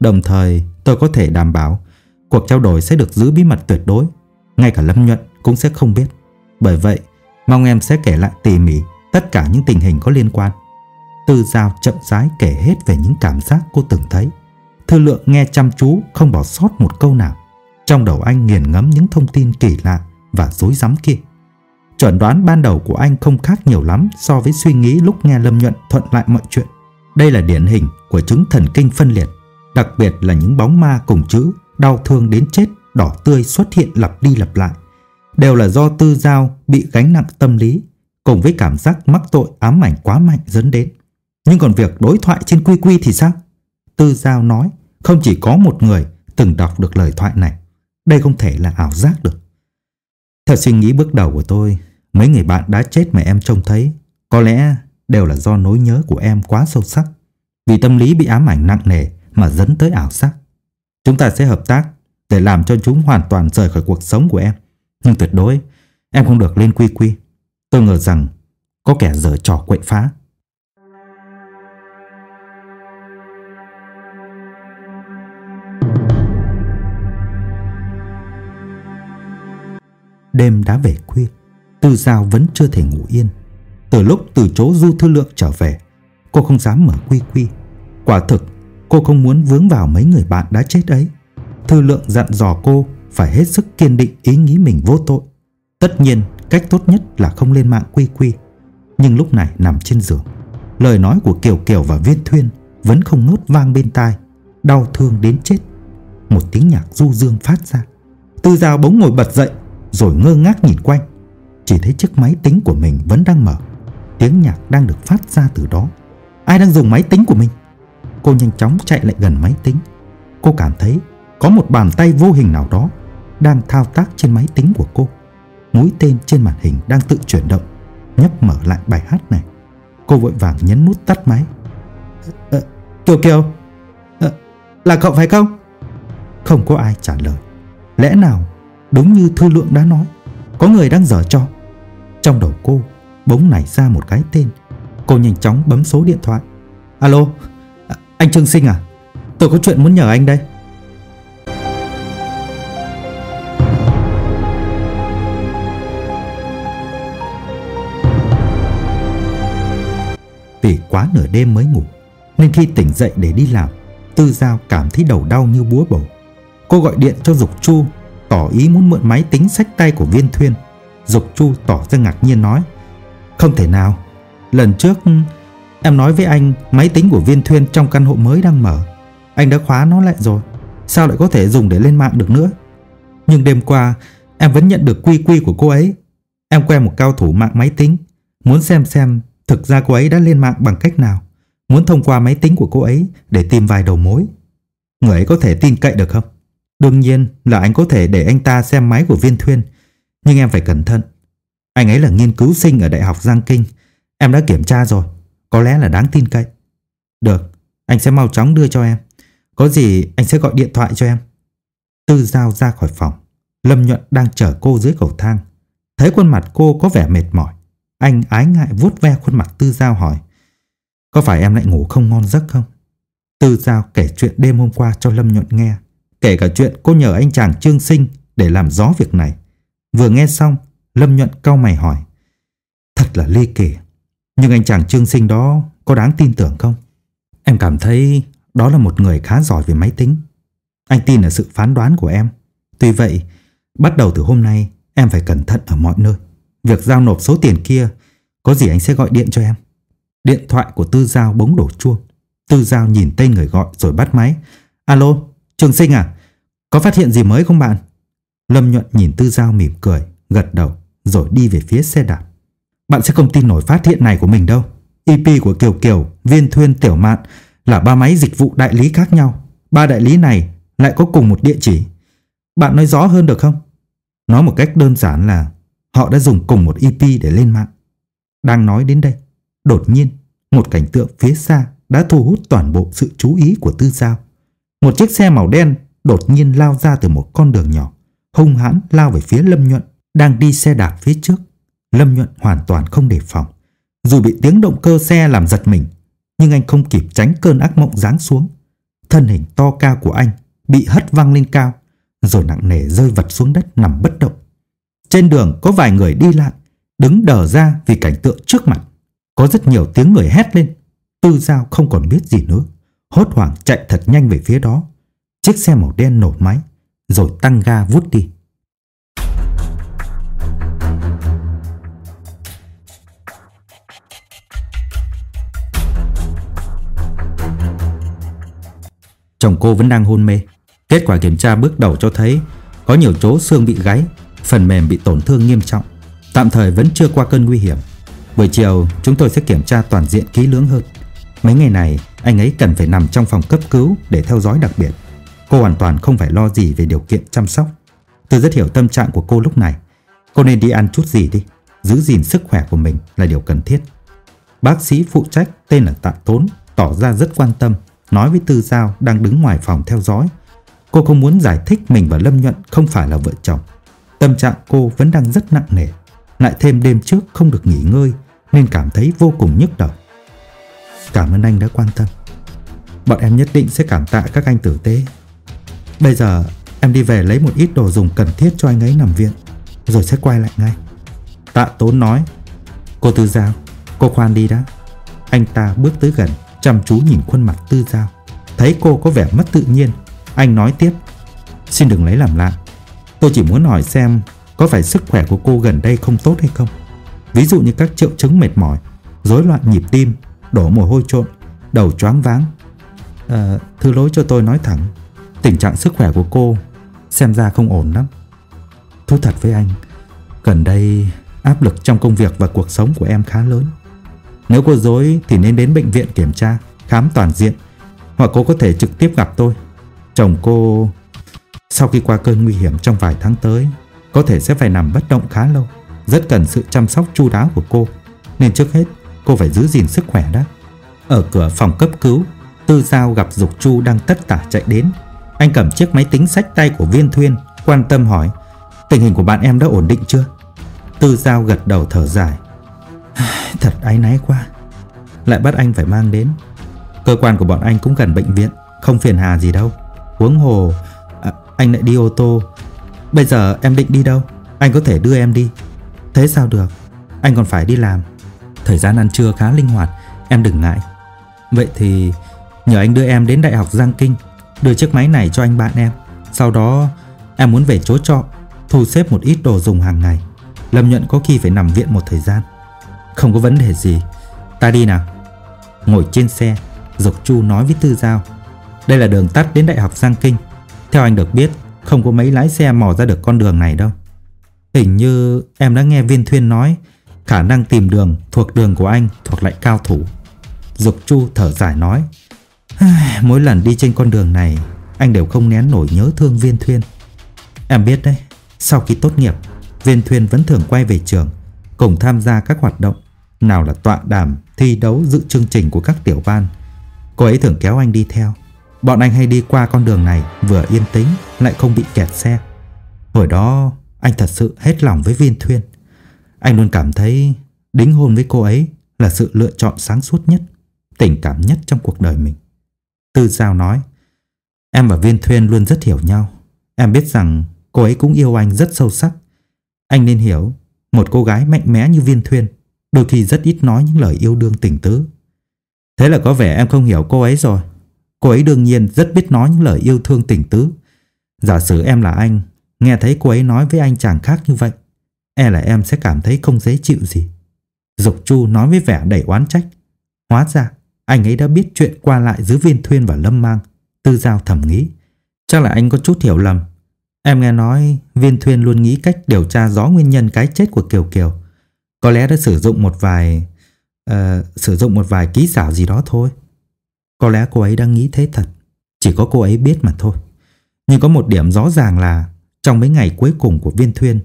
Đồng thời, tôi có thể đảm bảo Cuộc trao đổi sẽ được giữ bí mật tuyệt đối. Ngay cả Lâm Nhuận cũng sẽ không biết. Bởi vậy, Mong em sẽ kể lại tỉ mỉ Tất cả những tình hình có liên quan. Tư Giao chậm rãi kể hết về những cảm giác cô từng thấy. Thư lượng nghe chăm chú, Không bỏ sót một câu nào. Trong đầu anh nghiền ngẫm những thông tin kỳ lạ Và dối rắm kia Chuẩn đoán ban đầu của anh không khác nhiều lắm So với suy nghĩ lúc nghe Lâm Nhuận thuận lại mọi chuyện Đây là điển hình của chứng thần kinh phân liệt, Đặc biệt là những bóng ma cùng chữ, Đau thương đến chết, đỏ tươi xuất hiện lặp đi lặp lại đều là do tư giao bị gánh nặng tâm lý, cùng với cảm giác mắc tội ám ảnh quá mạnh dẫn đến. Nhưng còn việc đối thoại trên quy quy thì sao? Tư giao nói, không chỉ có một người từng đọc được lời thoại này. Đây không thể là ảo giác được. Theo suy nghĩ bước đầu của tôi, mấy người bạn đã chết mà em trông thấy có lẽ đều là do nỗi nhớ của em quá sâu sắc. Vì tâm lý bị ám ảnh nặng nề mà dẫn tới ảo giác. Chúng ta sẽ hợp tác để làm cho chúng hoàn toàn rời khỏi cuộc sống của em. Nhưng tuyệt đối em không được lên quy quy. Tôi ngờ rằng có kẻ dở trò quậy phá. Đêm đã về khuya, Tư Giao vẫn chưa thể ngủ yên. Từ lúc từ chỗ Du Thư Lượng trở về, cô không dám mở quy quy. Quả thực, cô không muốn vướng vào mấy người bạn đã chết ấy. Thư Lượng dặn dò cô phải hết sức kiên định ý nghĩ mình vô tội. Tất nhiên, cách tốt nhất là không lên mạng quy quy. Nhưng lúc này nằm trên giường, lời nói của Kiều Kiều và Viên Thuyên vẫn không ngớt vang bên tai, đau thương đến chết. Một tiếng nhạc du dương phát ra. Tư Giao bỗng ngồi bật dậy, rồi ngơ ngác nhìn quanh. Chỉ thấy chiếc máy tính của mình vẫn đang mở. Tiếng nhạc đang được phát ra từ đó. Ai đang dùng máy tính của mình? Cô nhanh chóng chạy lại gần máy tính. Cô cảm thấy có một bàn tay vô hình nào đó đang thao tác trên máy tính của cô. Mũi tên trên màn hình đang tự chuyển động, nhấp mở lại bài hát này. Cô vội vàng nhấn nút tắt máy. À, Kiều Kiều, à, là cậu phải không? Không có ai trả lời. Lẽ nào đúng như Thư Lượng đã nói, có người đang dở cho. Trong đầu cô bỗng nảy ra một cái tên. Cô nhanh chóng bấm số điện thoại. Alo, anh Trương Sinh à? Tôi có chuyện muốn nhờ anh đây. Vì quá nửa đêm mới ngủ Nên khi tỉnh dậy để đi làm Tư Giao cảm thấy đầu đau như búa bổ Cô gọi điện cho Dục Chu Tỏ ý muốn mượn máy tính sách tay của Viên Thuyên. Dục Chu tỏ ra ngạc nhiên nói, Không thể nào. Lần trước ừ, em nói với anh Máy tính của Viên Thuyên trong căn hộ mới đang mở. Anh đã khóa nó lại rồi. Sao lại có thể dùng để lên mạng được nữa? Nhưng đêm qua, Em vẫn nhận được quy quy của cô ấy. Em quen một cao thủ mạng máy tính. Muốn xem xem Thực ra cô ấy đã lên mạng bằng cách nào. Muốn thông qua máy tính của cô ấy Để tìm vài đầu mối. Người ấy có thể tin cậy được không? Đương nhiên là anh có thể để anh ta xem máy của viên thuyên Nhưng em phải cẩn thận. Anh ấy là nghiên cứu sinh ở Đại học Giang Kinh Em đã kiểm tra rồi Có lẽ là đáng tin cậy. Được, anh sẽ mau chóng đưa cho em. Có gì anh sẽ gọi điện thoại cho em. Tư Giao ra khỏi phòng Lâm Nhuận đang chở cô dưới cầu thang. Thấy khuôn mặt cô có vẻ mệt mỏi anh ái ngại vuốt ve khuôn mặt Tư Giao hỏi Có phải em lại ngủ không ngon giấc không? Tư Giao kể chuyện đêm hôm qua cho Lâm Nhuận nghe. Kể cả chuyện cô nhờ anh chàng Trương Sinh để làm rõ việc này. Vừa nghe xong Lâm Nhuận cau mày hỏi Thật là ly kỳ Nhưng anh chàng Trương Sinh đó có đáng tin tưởng không? Em cảm thấy đó là một người khá giỏi về máy tính. Anh tin ở sự phán đoán của em. Tuy vậy Bắt đầu từ hôm nay Em phải cẩn thận ở mọi nơi. Việc giao nộp số tiền kia Có gì anh sẽ gọi điện cho em? Điện thoại của Tư Giao bỗng đổ chuông. Tư Giao nhìn tên người gọi rồi bắt máy. Alo, Trường Sinh à có phát hiện gì mới không bạn? Lâm Nhuận nhìn Tư Giao mỉm cười, gật đầu, rồi đi về phía xe đạp. Bạn sẽ không tin nổi phát hiện này của mình đâu. EP của Kiều Kiều, Viên Thuyên Tiểu Mạn là ba máy dịch vụ đại lý khác nhau. Ba đại lý này lại có cùng một địa chỉ. Bạn nói rõ hơn được không? Nói một cách đơn giản là họ đã dùng cùng một EP để lên mạng. Đang nói đến đây, đột nhiên một cảnh tượng phía xa đã thu hút toàn bộ sự chú ý của Tư Giao. Một chiếc xe màu đen đột nhiên lao ra từ một con đường nhỏ, hung hãn lao về phía Lâm Nhuận đang đi xe đạp phía trước. Lâm Nhuận hoàn toàn không đề phòng. Dù bị tiếng động cơ xe làm giật mình, nhưng anh không kịp tránh cơn ác mộng giáng xuống. Thân hình to cao của anh bị hất văng lên cao, rồi nặng nề rơi vật xuống đất nằm bất động. Trên đường có vài người đi lại, đứng đờ ra vì cảnh tượng trước mặt. Có rất nhiều tiếng người hét lên. Tư Giao không còn biết gì nữa, hốt hoảng chạy thật nhanh về phía đó. Chiếc xe màu đen nổ máy, rồi tăng ga vút đi. Chồng cô vẫn đang hôn mê. Kết quả kiểm tra bước đầu cho thấy có nhiều chỗ xương bị gáy, phần mềm bị tổn thương nghiêm trọng. Tạm thời vẫn chưa qua cơn nguy hiểm. Buổi chiều chúng tôi sẽ kiểm tra toàn diện kỹ lưỡng hơn. Mấy ngày này anh ấy cần phải nằm trong phòng cấp cứu để theo dõi đặc biệt. Cô hoàn toàn không phải lo gì về điều kiện chăm sóc. Tôi rất hiểu tâm trạng của cô lúc này. Cô nên đi ăn chút gì đi. Giữ gìn sức khỏe của mình là điều cần thiết. Bác sĩ phụ trách tên là Tạ Tốn tỏ ra rất quan tâm nói với Tư Giao đang đứng ngoài phòng theo dõi. Cô không muốn giải thích mình và Lâm Nhuận không phải là vợ chồng. Tâm trạng cô vẫn đang rất nặng nề, lại thêm đêm trước không được nghỉ ngơi nên cảm thấy vô cùng nhức đầu. Cảm ơn anh đã quan tâm. Bọn em nhất định sẽ cảm tạ các anh tử tế. Bây giờ em đi về lấy một ít đồ dùng cần thiết cho anh ấy nằm viện, rồi sẽ quay lại ngay. Tạ Tốn nói, cô Tư Giao, cô khoan đi đã. Anh ta bước tới gần, chăm chú nhìn khuôn mặt Tư Giao. Thấy cô có vẻ mất tự nhiên, anh nói tiếp. Xin đừng lấy làm lạ. Tôi chỉ muốn hỏi xem có phải sức khỏe của cô gần đây không tốt hay không. Ví dụ như các triệu chứng mệt mỏi, rối loạn nhịp tim, đổ mồ hôi trộn, đầu choáng váng. À, thứ lỗi cho tôi nói thẳng, tình trạng sức khỏe của cô xem ra không ổn lắm. Thú thật với anh, gần đây áp lực trong công việc và cuộc sống của em khá lớn. Nếu cô dối thì nên đến bệnh viện kiểm tra, khám toàn diện. Hoặc cô có thể trực tiếp gặp tôi. Chồng cô sau khi qua cơn nguy hiểm trong vài tháng tới có thể sẽ phải nằm bất động khá lâu. Rất cần sự chăm sóc chu đáo của cô. Nên trước hết cô phải giữ gìn sức khỏe đã. Ở cửa phòng cấp cứu, Tư Giao gặp Dục Chu đang tất tả chạy đến. Anh cầm chiếc máy tính sách tay của Viên Thuyên, quan tâm hỏi Tình hình của bạn em đã ổn định chưa? Tư Giao gật đầu thở dài Thật áy náy quá. Lại bắt anh phải mang đến. Cơ quan của bọn anh cũng gần bệnh viện Không phiền hà gì đâu. Huống hồ à, Anh lại đi ô tô. Bây giờ em định đi đâu? Anh có thể đưa em đi. Thế sao được? Anh còn phải đi làm. Thời gian ăn trưa khá linh hoạt Em đừng ngại. Vậy thì nhờ anh đưa em đến Đại học Giang Kinh. Đưa chiếc máy này cho anh bạn em. Sau đó, em muốn về chỗ trọ, Thu xếp một ít đồ dùng hàng ngày. Lâm Nhuận có khi phải nằm viện một thời gian. Không có vấn đề gì. Ta đi nào. Ngồi trên xe, Dục Chu nói với Tư Giao. Đây là đường tắt đến Đại học Giang Kinh. Theo anh được biết, Không có mấy lái xe mò ra được con đường này đâu. Hình như em đã nghe Viên Thuyên nói, Khả năng tìm đường thuộc đường của anh thuộc lại cao thủ. Dục Chu thở dài nói. Mỗi lần đi trên con đường này Anh đều không nén nổi nhớ thương Viên Thuyên Em biết đấy Sau khi tốt nghiệp Viên Thuyên vẫn thường quay về trường Cùng tham gia các hoạt động nào là tọa đàm, thi đấu dự chương trình của các tiểu ban. Cô ấy thường kéo anh đi theo. Bọn anh hay đi qua con đường này vừa yên tĩnh lại không bị kẹt xe. Hồi đó anh thật sự hết lòng với Viên Thuyên. Anh luôn cảm thấy đính hôn với cô ấy là sự lựa chọn sáng suốt nhất, tình cảm nhất trong cuộc đời mình. Tư Giao nói, em và Viên Thuyên luôn rất hiểu nhau. Em biết rằng cô ấy cũng yêu anh rất sâu sắc. Anh nên hiểu, một cô gái mạnh mẽ như Viên Thuyên Đôi khi rất ít nói những lời yêu đương tình tứ. Thế là có vẻ em không hiểu cô ấy rồi. Cô ấy đương nhiên rất biết nói những lời yêu thương tình tứ. Giả sử em là anh Nghe thấy cô ấy nói với anh chàng khác như vậy E là em sẽ cảm thấy không dễ chịu gì. Dục Chu nói với vẻ đầy oán trách. Hóa ra anh ấy đã biết chuyện qua lại giữa viên thuyên và lâm mang Tư giao thầm nghĩ Chắc là anh có chút hiểu lầm. Em nghe nói viên Thuyên luôn nghĩ cách điều tra rõ nguyên nhân cái chết của Kiều Kiều. Có lẽ đã sử dụng một vài... Uh, sử dụng một vài ký xảo gì đó thôi. Có lẽ cô ấy đang nghĩ thế thật. Chỉ có cô ấy biết mà thôi. Nhưng có một điểm rõ ràng là trong mấy ngày cuối cùng của viên thuyên,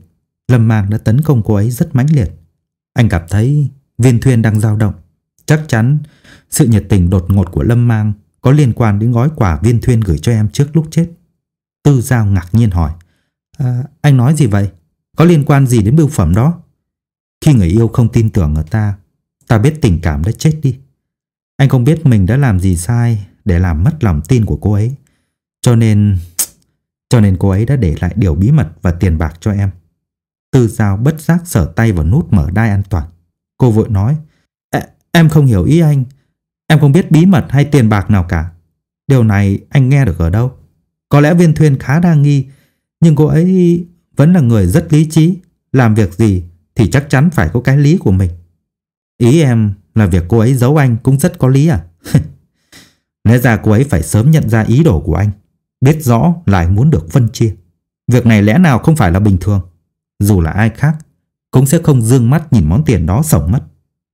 Lâm Mang đã tấn công cô ấy rất mãnh liệt. Anh cảm thấy viên thuyên đang dao động. Chắc chắn sự nhiệt tình đột ngột của Lâm Mang có liên quan đến gói quà viên thuyên gửi cho em trước lúc chết. Tư Giao ngạc nhiên hỏi. À, anh nói gì vậy? Có liên quan gì đến bưu phẩm đó? Khi người yêu không tin tưởng ở ta, ta biết tình cảm đã chết đi. Anh không biết mình đã làm gì sai để làm mất lòng tin của cô ấy. Cho nên... Cho nên cô ấy đã để lại điều bí mật và tiền bạc cho em. Tư Giao bất giác sở tay vào nút mở đai an toàn. Cô vội nói, em không hiểu ý anh. Em không biết bí mật hay tiền bạc nào cả. Điều này anh nghe được ở đâu? Có lẽ viên thuyền khá đa nghi, nhưng cô ấy vẫn là người rất lý trí. Làm việc gì thì chắc chắn phải có cái lý của mình. Ý em là việc cô ấy giấu anh cũng rất có lý à? Lẽ ra cô ấy phải sớm nhận ra ý đồ của anh. Biết rõ lại muốn được phân chia. Việc này lẽ nào không phải là bình thường. Dù là ai khác, cũng sẽ không dương mắt nhìn món tiền đó sổng mất.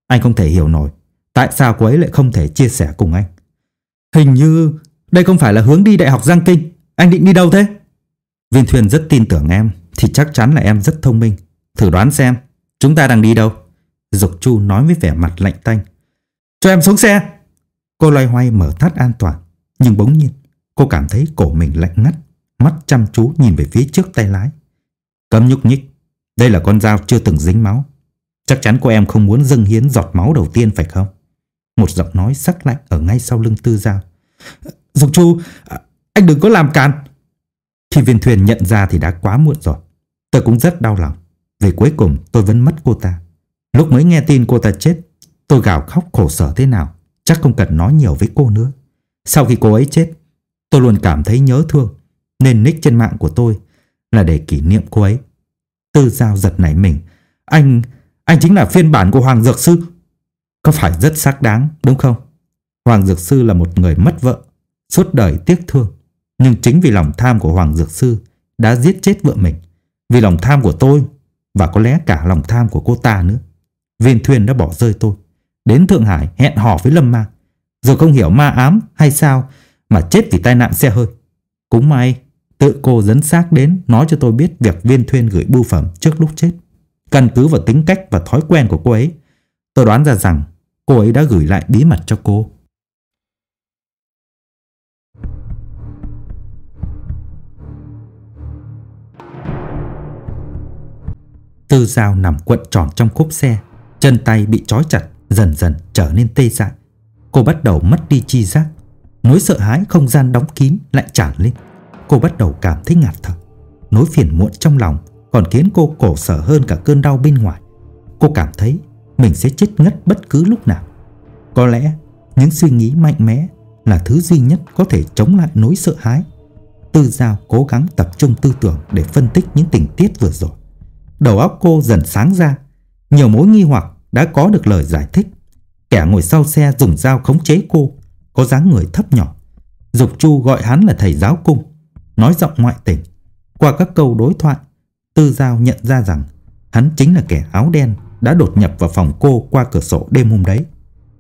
Anh không thể hiểu nổi tại sao cô ấy lại không thể chia sẻ cùng anh. Hình như đây không phải là hướng đi Đại học Giang Kinh. Anh định đi đâu thế? Viên Thuyền rất tin tưởng em, thì chắc chắn là em rất thông minh. Thử đoán xem, chúng ta đang đi đâu? Dục Chu nói với vẻ mặt lạnh tanh. Cho em xuống xe! Cô loay hoay mở thắt an toàn, nhưng bỗng nhiên cô cảm thấy cổ mình lạnh ngắt, mắt chăm chú nhìn về phía trước tay lái. Cấm nhúc nhích, đây là con dao chưa từng dính máu. Chắc chắn cô em không muốn dâng hiến giọt máu đầu tiên phải không? Một giọng nói sắc lạnh ở ngay sau lưng tư Giao. Dục Chu, anh đừng có làm càn. Khi viên thuyền nhận ra thì đã quá muộn rồi. Tôi cũng rất đau lòng. Vì cuối cùng tôi vẫn mất cô ta. Lúc mới nghe tin cô ta chết, tôi gào khóc khổ sở thế nào. Chắc không cần nói nhiều với cô nữa. Sau khi cô ấy chết, tôi luôn cảm thấy nhớ thương. Nên nick trên mạng của tôi là để kỷ niệm cô ấy. Tư Giao giật nảy mình. Anh, anh chính là phiên bản của Hoàng Dược Sư. Có phải rất xác đáng, đúng không? Hoàng Dược Sư là một người mất vợ, suốt đời tiếc thương. Nhưng chính vì lòng tham của Hoàng Dược Sư đã giết chết vợ mình. Vì lòng tham của tôi và có lẽ cả lòng tham của cô ta nữa. Viên Thuyền đã bỏ rơi tôi. Đến Thượng Hải hẹn hò với Lâm ma Rồi không hiểu ma ám hay sao mà chết vì tai nạn xe hơi. Cũng may tự cô dẫn xác đến nói cho tôi biết việc Viên Thuyền gửi bưu phẩm trước lúc chết. Căn cứ vào tính cách và thói quen của cô ấy, tôi đoán ra rằng cô ấy đã gửi lại bí mật cho cô. Tư dao nằm cuộn tròn trong cốp xe, chân tay bị trói chặt, dần dần trở nên tê dại. Cô bắt đầu mất đi chi giác, nỗi sợ hãi không gian đóng kín lại tràn lên. Cô bắt đầu cảm thấy ngạt thở, nỗi phiền muộn trong lòng còn khiến cô cổ sở hơn cả cơn đau bên ngoài. Cô cảm thấy mình sẽ chết ngất bất cứ lúc nào. Có lẽ những suy nghĩ mạnh mẽ là thứ duy nhất có thể chống lại nỗi sợ hãi. Tư Giao cố gắng tập trung tư tưởng để phân tích những tình tiết vừa rồi. Đầu óc cô dần sáng ra, nhiều mối nghi hoặc đã có được lời giải thích. Kẻ ngồi sau xe dùng dao khống chế cô, có dáng người thấp nhỏ. Dục Chu gọi hắn là thầy giáo cung, nói giọng ngoại tình. Qua các câu đối thoại, Tư Giao nhận ra rằng hắn chính là kẻ áo đen đã đột nhập vào phòng cô qua cửa sổ đêm hôm đấy.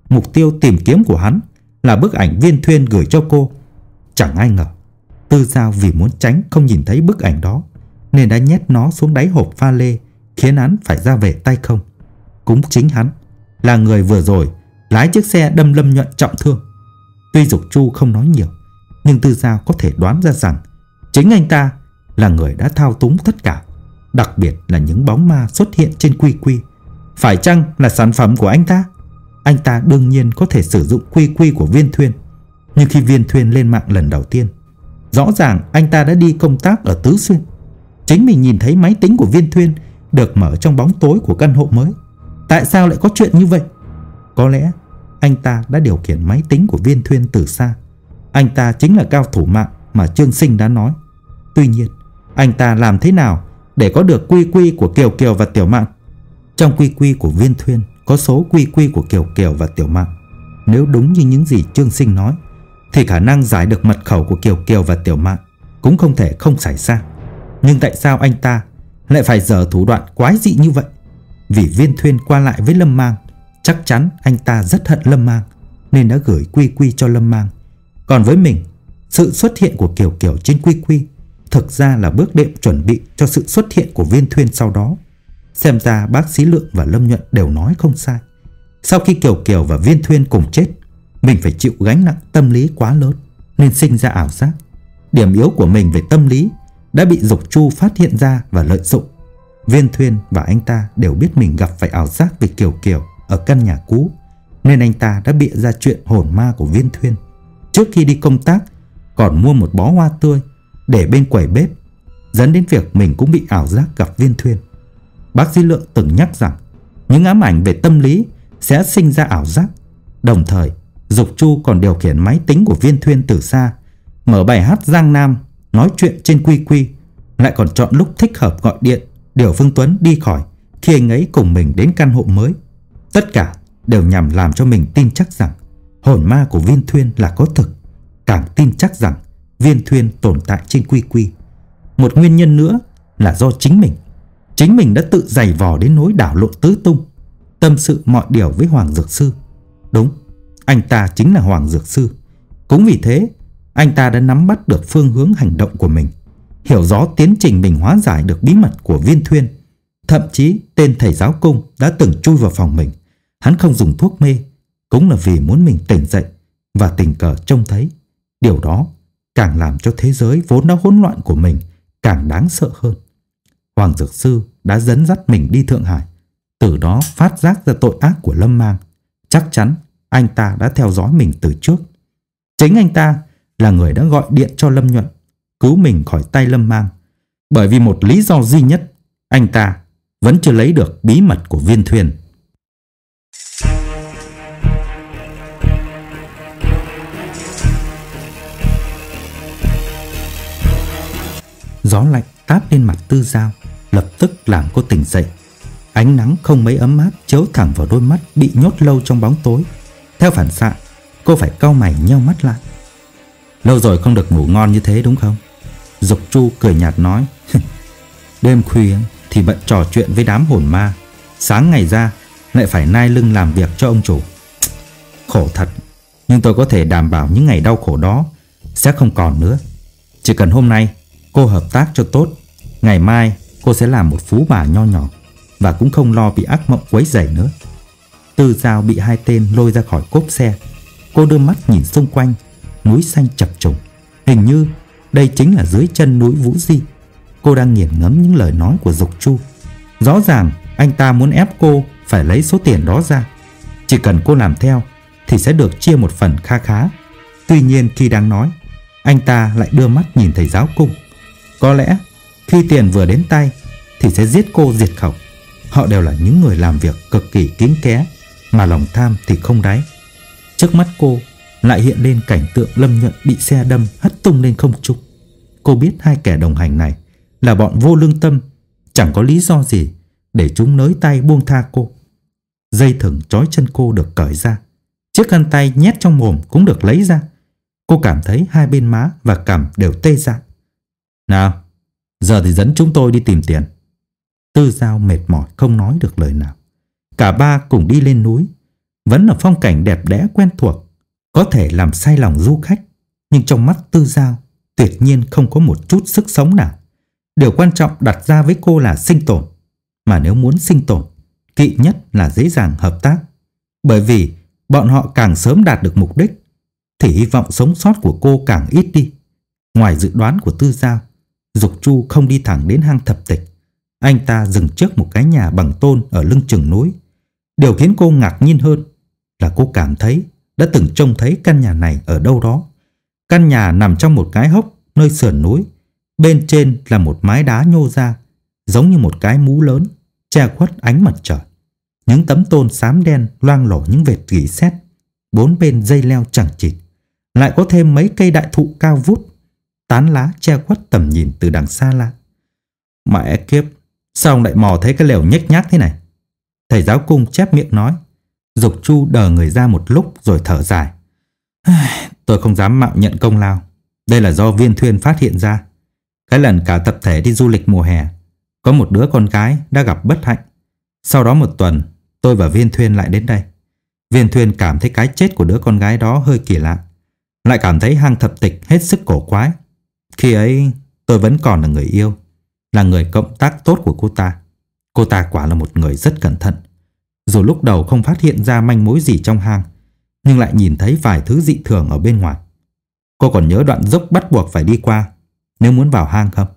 Mục tiêu tìm kiếm của hắn là bức ảnh viên thuyên gửi cho cô. Chẳng ai ngờ, Tư Giao vì muốn tránh không nhìn thấy bức ảnh đó nên đã nhét nó xuống đáy hộp pha lê khiến hắn phải ra về tay không. Cũng chính hắn là người vừa rồi lái chiếc xe đâm Lâm Nhuận trọng thương. Tuy Dục Chu không nói nhiều, nhưng Tư Giao có thể đoán ra rằng chính anh ta là người đã thao túng tất cả, đặc biệt là những bóng ma xuất hiện trên quy quy. Phải chăng là sản phẩm của anh ta? Anh ta đương nhiên có thể sử dụng quy quy của viên thuyên. Nhưng khi viên thuyên lên mạng lần đầu tiên, rõ ràng anh ta đã đi công tác ở Tứ Xuyên. Chính mình nhìn thấy máy tính của viên thuyên được mở trong bóng tối của căn hộ mới. Tại sao lại có chuyện như vậy? Có lẽ anh ta đã điều khiển máy tính của viên thuyên từ xa. Anh ta chính là cao thủ mạng mà Trương Sinh đã nói. Tuy nhiên, anh ta làm thế nào để có được quy quy của Kiều Kiều và Tiểu mạng? Trong quy quy của viên thuyên có số quy quy của Kiều Kiều và Tiểu Mạn. Nếu đúng như những gì Trương Sinh nói, thì khả năng giải được mật khẩu của Kiều Kiều và Tiểu Mạn cũng không thể không xảy ra. Nhưng tại sao anh ta lại phải dở thủ đoạn quái dị như vậy? Vì viên thuyên qua lại với Lâm Mang, chắc chắn anh ta rất hận Lâm Mang nên đã gửi quy quy cho Lâm Mang. Còn với mình, sự xuất hiện của Kiều Kiều trên quy quy thực ra là bước đệm chuẩn bị cho sự xuất hiện của viên thuyên sau đó. Xem ra bác sĩ Lượng và Lâm Nhuận đều nói không sai. Sau khi Kiều Kiều và viên thuyên cùng chết, mình phải chịu gánh nặng tâm lý quá lớn nên sinh ra ảo giác. Điểm yếu của mình về tâm lý đã bị Dục Chu phát hiện ra và lợi dụng. Viên Thuyên và anh ta đều biết mình gặp phải ảo giác về Kiều Kiều ở căn nhà cũ, nên anh ta đã bịa ra chuyện hồn ma của Viên Thuyên. Trước khi đi công tác, còn mua một bó hoa tươi để bên quầy bếp, dẫn đến việc mình cũng bị ảo giác gặp Viên Thuyên. Bác sĩ Lượng từng nhắc rằng những ám ảnh về tâm lý sẽ sinh ra ảo giác. Đồng thời, Dục Chu còn điều khiển máy tính của Viên Thuyên từ xa, mở bài hát Giang Nam, nói chuyện trên quy quy, lại còn chọn lúc thích hợp gọi điện điều Phương Tuấn đi khỏi khi anh ấy cùng mình đến căn hộ mới. Tất cả đều nhằm làm cho mình tin chắc rằng hồn ma của Viên Thuyên là có thực, càng tin chắc rằng Viên Thuyên tồn tại trên quy quy. Một nguyên nhân nữa là do chính mình. Chính mình đã tự giày vò đến nỗi đảo lộn tứ tung, tâm sự mọi điều với Hoàng Dược Sư. Đúng, anh ta chính là Hoàng Dược Sư. Cũng vì thế, anh ta đã nắm bắt được phương hướng hành động của mình, hiểu rõ tiến trình mình hóa giải được bí mật của viên thuyên. Thậm chí tên thầy giáo cung đã từng chui vào phòng mình. Hắn không dùng thuốc mê, cũng là vì muốn mình tỉnh dậy và tình cờ trông thấy. Điều đó càng làm cho thế giới vốn đã hỗn loạn của mình càng đáng sợ hơn. Hoàng Dược Sư đã dẫn dắt mình đi Thượng Hải, từ đó phát giác ra tội ác của Lâm Mang. Chắc chắn anh ta đã theo dõi mình từ trước. Chính anh ta là người đã gọi điện cho Lâm Nhuận, cứu mình khỏi tay Lâm Mang. Bởi vì một lý do duy nhất, anh ta vẫn chưa lấy được bí mật của viên thuyền. Gió lạnh táp lên mặt tư dao, lập tức làm cô tỉnh dậy. Ánh nắng không mấy ấm áp chiếu thẳng vào đôi mắt bị nhốt lâu trong bóng tối. Theo phản xạ, cô phải cau mày nheo mắt lại. Lâu rồi không được ngủ ngon như thế đúng không? Dục Chu cười nhạt nói. Đêm khuya thì bận trò chuyện với đám hồn ma. Sáng ngày ra lại phải nai lưng làm việc cho ông chủ. Khổ thật, nhưng tôi có thể đảm bảo những ngày đau khổ đó sẽ không còn nữa. Chỉ cần hôm nay cô hợp tác cho tốt, ngày mai cô sẽ làm một phú bà nho nhỏ và cũng không lo bị ác mộng quấy rầy nữa. Tư Giao bị hai tên lôi ra khỏi cốp xe. Cô đưa mắt nhìn xung quanh, núi xanh chập trùng. Hình như đây chính là dưới chân núi Vũ Di. Cô đang nghiền ngẫm những lời nói của Dục Chu. Rõ ràng anh ta muốn ép cô phải lấy số tiền đó ra. Chỉ cần cô làm theo thì sẽ được chia một phần kha khá. Tuy nhiên khi đang nói, anh ta lại đưa mắt nhìn thầy giáo cung. Có lẽ khi tiền vừa đến tay thì sẽ giết cô diệt khẩu. Họ đều là những người làm việc cực kỳ kín ké mà lòng tham thì không đáy. Trước mắt cô lại hiện lên cảnh tượng Lâm Nhuận bị xe đâm hất tung lên không trung. Cô biết hai kẻ đồng hành này là bọn vô lương tâm, chẳng có lý do gì để chúng nới tay buông tha cô. Dây thừng trói chân cô được cởi ra, chiếc khăn tay nhét trong mồm cũng được lấy ra. Cô cảm thấy hai bên má và cằm đều tê dại. Nào, giờ thì dẫn chúng tôi đi tìm tiền. Tư Giao mệt mỏi không nói được lời nào. Cả ba cùng đi lên núi, vẫn là phong cảnh đẹp đẽ quen thuộc, có thể làm say lòng du khách, nhưng trong mắt Tư Giao tuyệt nhiên không có một chút sức sống nào. Điều quan trọng đặt ra với cô là sinh tồn, mà nếu muốn sinh tồn, kỵ nhất là dễ dàng hợp tác. Bởi vì bọn họ càng sớm đạt được mục đích, thì hy vọng sống sót của cô càng ít đi. Ngoài dự đoán của Tư Giao, Dục Chu không đi thẳng đến hang thập tịch. Anh ta dừng trước một cái nhà bằng tôn ở lưng chừng núi. Điều khiến cô ngạc nhiên hơn là cô cảm thấy đã từng trông thấy căn nhà này ở đâu đó. Căn nhà nằm trong một cái hốc nơi sườn núi. Bên trên là một mái đá nhô ra, giống như một cái mũ lớn, che khuất ánh mặt trời. Những tấm tôn xám đen loang lổ những vệt gỉ sét, bốn bên dây leo chẳng chịt. Lại có thêm mấy cây đại thụ cao vút, tán lá che khuất tầm nhìn từ đằng xa lại. Mẹ kiếp, sao ông lại mò thấy cái lều nhếch nhác thế này? Thầy giáo cung chép miệng nói. Dục Chu đờ người ra một lúc rồi thở dài. Tôi không dám mạo nhận công lao. Đây là do viên thuyên phát hiện ra. Cái lần cả tập thể đi du lịch mùa hè, có một đứa con gái đã gặp bất hạnh. Sau đó một tuần, tôi và Viên Thuyên lại đến đây. Viên Thuyên cảm thấy cái chết của đứa con gái đó hơi kỳ lạ. Lại cảm thấy hang thập tịch hết sức cổ quái. Khi ấy, tôi vẫn còn là người yêu, là người cộng tác tốt của cô ta. Cô ta quả là một người rất cẩn thận. Dù lúc đầu không phát hiện ra manh mối gì trong hang, nhưng lại nhìn thấy vài thứ dị thường ở bên ngoài. Cô còn nhớ đoạn dốc bắt buộc phải đi qua nếu muốn vào hang không?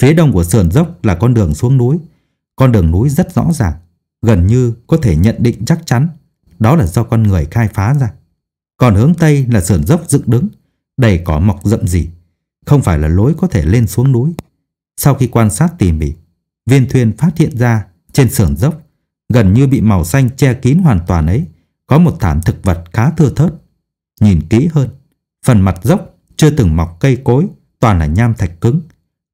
Phía đông của sườn dốc là con đường xuống núi. Con đường núi rất rõ ràng, gần như có thể nhận định chắc chắn đó là do con người khai phá ra. Còn hướng tây là sườn dốc dựng đứng, đầy cỏ mọc rậm rì, không phải là lối có thể lên xuống núi. Sau khi quan sát tỉ mỉ, viên thuyền phát hiện ra trên sườn dốc, gần như bị màu xanh che kín hoàn toàn ấy, có một thảm thực vật khá thưa thớt. Nhìn kỹ hơn, phần mặt dốc chưa từng mọc cây cối, toàn là nham thạch cứng,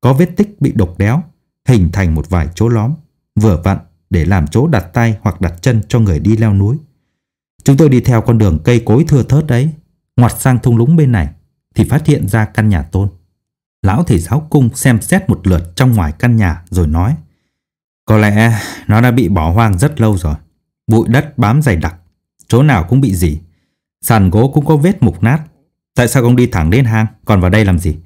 có vết tích bị đục đéo, hình thành một vài chỗ lõm, vừa vặn để làm chỗ đặt tay hoặc đặt chân cho người đi leo núi. Chúng tôi đi theo con đường cây cối thưa thớt đấy, ngoặt sang thung lũng bên này thì phát hiện ra căn nhà tôn. Lão thầy giáo cung xem xét một lượt trong ngoài căn nhà rồi nói Có lẽ nó đã bị bỏ hoang rất lâu rồi. Bụi đất bám dày đặc, chỗ nào cũng bị gì. Sàn gỗ cũng có vết mục nát. Tại sao không đi thẳng đến hang, còn vào đây làm gì?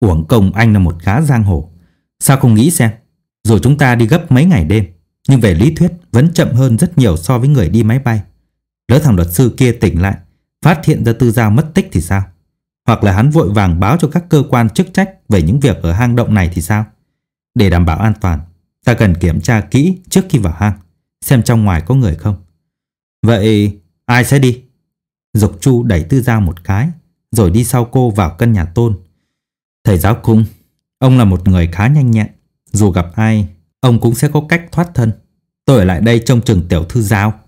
Uổng công anh là một gã giang hồ. Sao không nghĩ xem? Rồi chúng ta đi gấp mấy ngày đêm, nhưng về lý thuyết vẫn chậm hơn rất nhiều so với người đi máy bay. Lỡ thằng luật sư kia tỉnh lại, phát hiện ra tư giao mất tích thì sao? Hoặc là hắn vội vàng báo cho các cơ quan chức trách về những việc ở hang động này thì sao? Để đảm bảo an toàn, ta cần kiểm tra kỹ trước khi vào hang, xem trong ngoài có người không. Vậy ai sẽ đi? Dục Chu đẩy Tư Giao một cái, rồi đi sau cô vào căn nhà tôn. Thầy giáo cung, ông là một người khá nhanh nhẹn. Dù gặp ai, ông cũng sẽ có cách thoát thân. Tôi ở lại đây trông chừng tiểu thư Giao.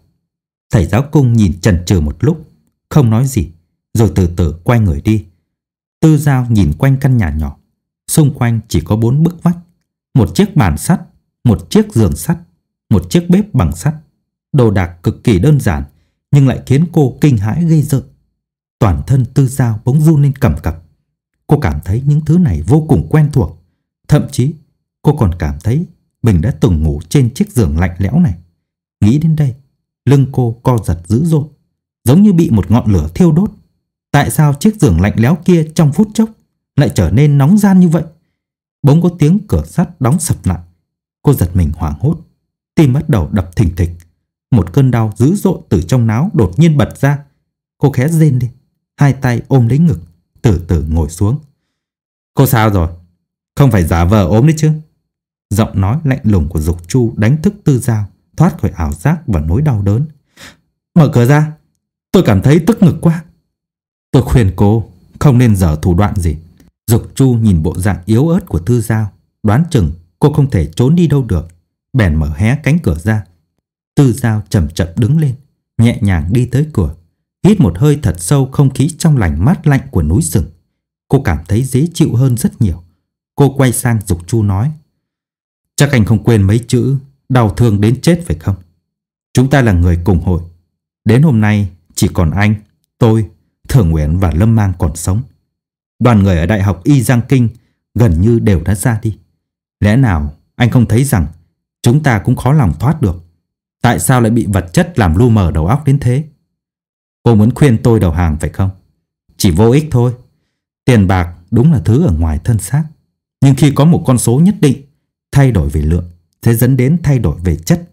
Thầy giáo cung nhìn chần chừ một lúc, không nói gì, rồi từ từ quay người đi. Tư Giao nhìn quanh căn nhà nhỏ, xung quanh chỉ có bốn bức vách, một chiếc bàn sắt, một chiếc giường sắt, một chiếc bếp bằng sắt. Đồ đạc cực kỳ đơn giản, nhưng lại khiến cô kinh hãi gây rợn. Toàn thân Tư Giao bỗng run lên cầm cập. Cô cảm thấy những thứ này vô cùng quen thuộc. Thậm chí, cô còn cảm thấy mình đã từng ngủ trên chiếc giường lạnh lẽo này. Nghĩ đến đây, lưng cô co giật dữ dội, giống như bị một ngọn lửa thiêu đốt. Tại sao chiếc giường lạnh lẽo kia trong phút chốc lại trở nên nóng gian như vậy? Bỗng có tiếng cửa sắt đóng sập lại. Cô giật mình hoảng hốt, tim bắt đầu đập thình thịch. Một cơn đau dữ dội từ trong náo đột nhiên bật ra. Cô khẽ rên lên, hai tay ôm lấy ngực, từ từ ngồi xuống. Cô sao rồi? Không phải giả vờ ốm đấy chứ? Giọng nói lạnh lùng của Dục Chu đánh thức Tư Giao, thoát khỏi ảo giác và nỗi đau đớn. Mở cửa ra, tôi cảm thấy tức ngực quá. Tôi khuyên cô không nên dở thủ đoạn gì. Dục Chu nhìn bộ dạng yếu ớt của Tư Giao, đoán chừng cô không thể trốn đi đâu được, bèn mở hé cánh cửa ra. Tư Giao chậm chậm đứng lên, nhẹ nhàng đi tới cửa, hít một hơi thật sâu không khí trong lành mát lạnh của núi rừng. Cô cảm thấy dễ chịu hơn rất nhiều. Cô quay sang Dục Chu nói, chắc anh không quên mấy chữ đau thương đến chết phải không? Chúng ta là người cùng hội. Đến hôm nay chỉ còn anh, tôi, Thường Nguyễn và Lâm Mang còn sống. Đoàn người ở Đại học Y Giang Kinh gần như đều đã ra đi. Lẽ nào anh không thấy rằng chúng ta cũng khó lòng thoát được? Tại sao lại bị vật chất làm lu mờ đầu óc đến thế? Cô muốn khuyên tôi đầu hàng phải không? Chỉ vô ích thôi. Tiền bạc đúng là thứ ở ngoài thân xác. Nhưng khi có một con số nhất định, thay đổi về lượng sẽ dẫn đến thay đổi về chất,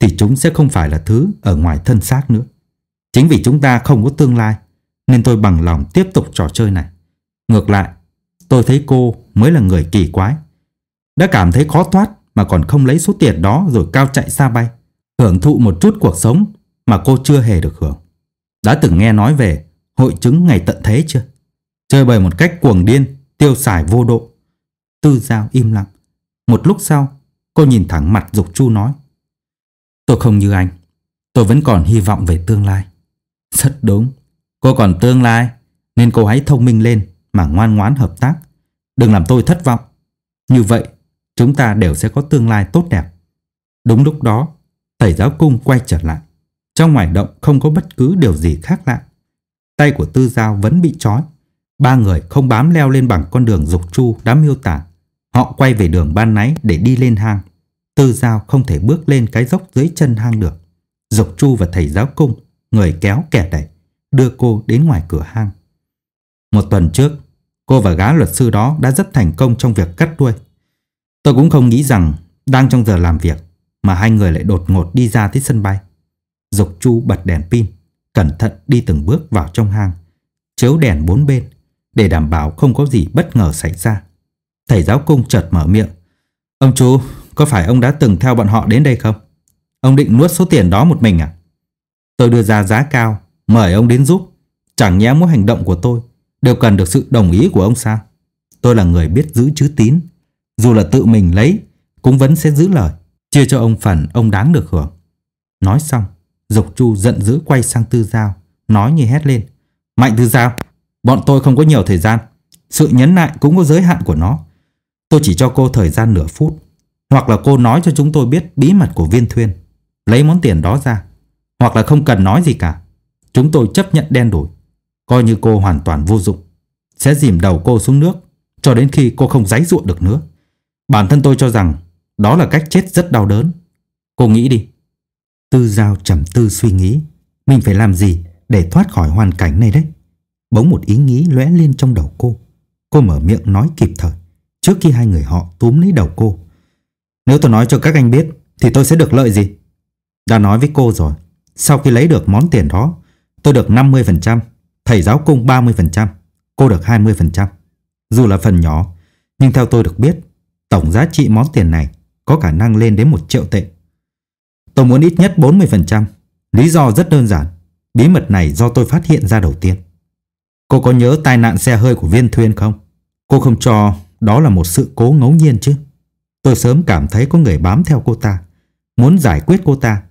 thì chúng sẽ không phải là thứ ở ngoài thân xác nữa. Chính vì chúng ta không có tương lai nên tôi bằng lòng tiếp tục trò chơi này. Ngược lại, tôi thấy cô mới là người kỳ quái. Đã cảm thấy khó thoát mà còn không lấy số tiền đó rồi cao chạy xa bay. Hưởng thụ một chút cuộc sống mà cô chưa hề được hưởng. Đã từng nghe nói về hội chứng ngày tận thế chưa? Chơi bời một cách cuồng điên, tiêu xài vô độ. Tư Giao im lặng. Một lúc sau, cô nhìn thẳng mặt Dục Chu nói. Tôi không như anh. Tôi vẫn còn hy vọng về tương lai. Rất đúng. Cô còn tương lai, nên cô hãy thông minh lên mà ngoan ngoãn hợp tác. Đừng làm tôi thất vọng. Như vậy, chúng ta đều sẽ có tương lai tốt đẹp. Đúng lúc đó, thầy giáo cung quay trở lại. Trong ngoài động không có bất cứ điều gì khác lạ. Tay của Tư Giao vẫn bị trói. Ba người không bám leo lên bằng con đường dục chu đã miêu tả. Họ quay về đường ban nãy để đi lên hang. Tư Giao không thể bước lên cái dốc dưới chân hang được. Dục chu và thầy giáo cung, người kéo kẻ đẩy, đưa cô đến ngoài cửa hang. Một tuần trước, cô và gã luật sư đó đã rất thành công trong việc cắt đuôi. Tôi cũng không nghĩ rằng đang trong giờ làm việc mà hai người lại đột ngột đi ra tới sân bay. Dục chu bật đèn pin, cẩn thận đi từng bước vào trong hang, chiếu đèn bốn bên để đảm bảo không có gì bất ngờ xảy ra. Thầy giáo cung chợt mở miệng. Ông chú, có phải ông đã từng theo bọn họ đến đây không? Ông định nuốt số tiền đó một mình à? Tôi đưa ra giá cao, mời ông đến giúp. Chẳng nhẽ mỗi hành động của tôi đều cần được sự đồng ý của ông sao? Tôi là người biết giữ chữ tín. Dù là tự mình lấy, cũng vẫn sẽ giữ lời. Chia cho ông phần ông đáng được hưởng. Nói xong, Dục Chu giận dữ quay sang Tư Giao, nói như hét lên. Mạnh Tư Giao, bọn tôi không có nhiều thời gian. Sự nhấn nại cũng có giới hạn của nó. Tôi chỉ cho cô thời gian nửa phút. Hoặc là cô nói cho chúng tôi biết bí mật của viên thuyên. Lấy món tiền đó ra. Hoặc là không cần nói gì cả. Chúng tôi chấp nhận đen đổi. Coi như cô hoàn toàn vô dụng. Sẽ dìm đầu cô xuống nước cho đến khi cô không giấy ruộng được nữa. Bản thân tôi cho rằng đó là cách chết rất đau đớn. Cô nghĩ đi. Tư Giao trầm tư suy nghĩ. Mình phải làm gì để thoát khỏi hoàn cảnh này đấy? Bỗng một ý nghĩ lóe lên trong đầu cô. Cô mở miệng nói kịp thời. Trước khi hai người họ túm lấy đầu cô. Nếu tôi nói cho các anh biết thì tôi sẽ được lợi gì? Đã nói với cô rồi. Sau khi lấy được món tiền đó, tôi được 50%, thầy giáo cung 30%, cô được 20%. Dù là phần nhỏ, nhưng theo tôi được biết, tổng giá trị món tiền này có khả năng lên đến 1 triệu tệ. Tôi muốn ít nhất 40%. Lý do rất đơn giản. Bí mật này do tôi phát hiện ra đầu tiên. Cô có nhớ tai nạn xe hơi của Viên Thuyên không? Cô không cho đó là một sự cố ngẫu nhiên chứ. Tôi sớm cảm thấy có người bám theo cô ta, muốn giải quyết cô ta.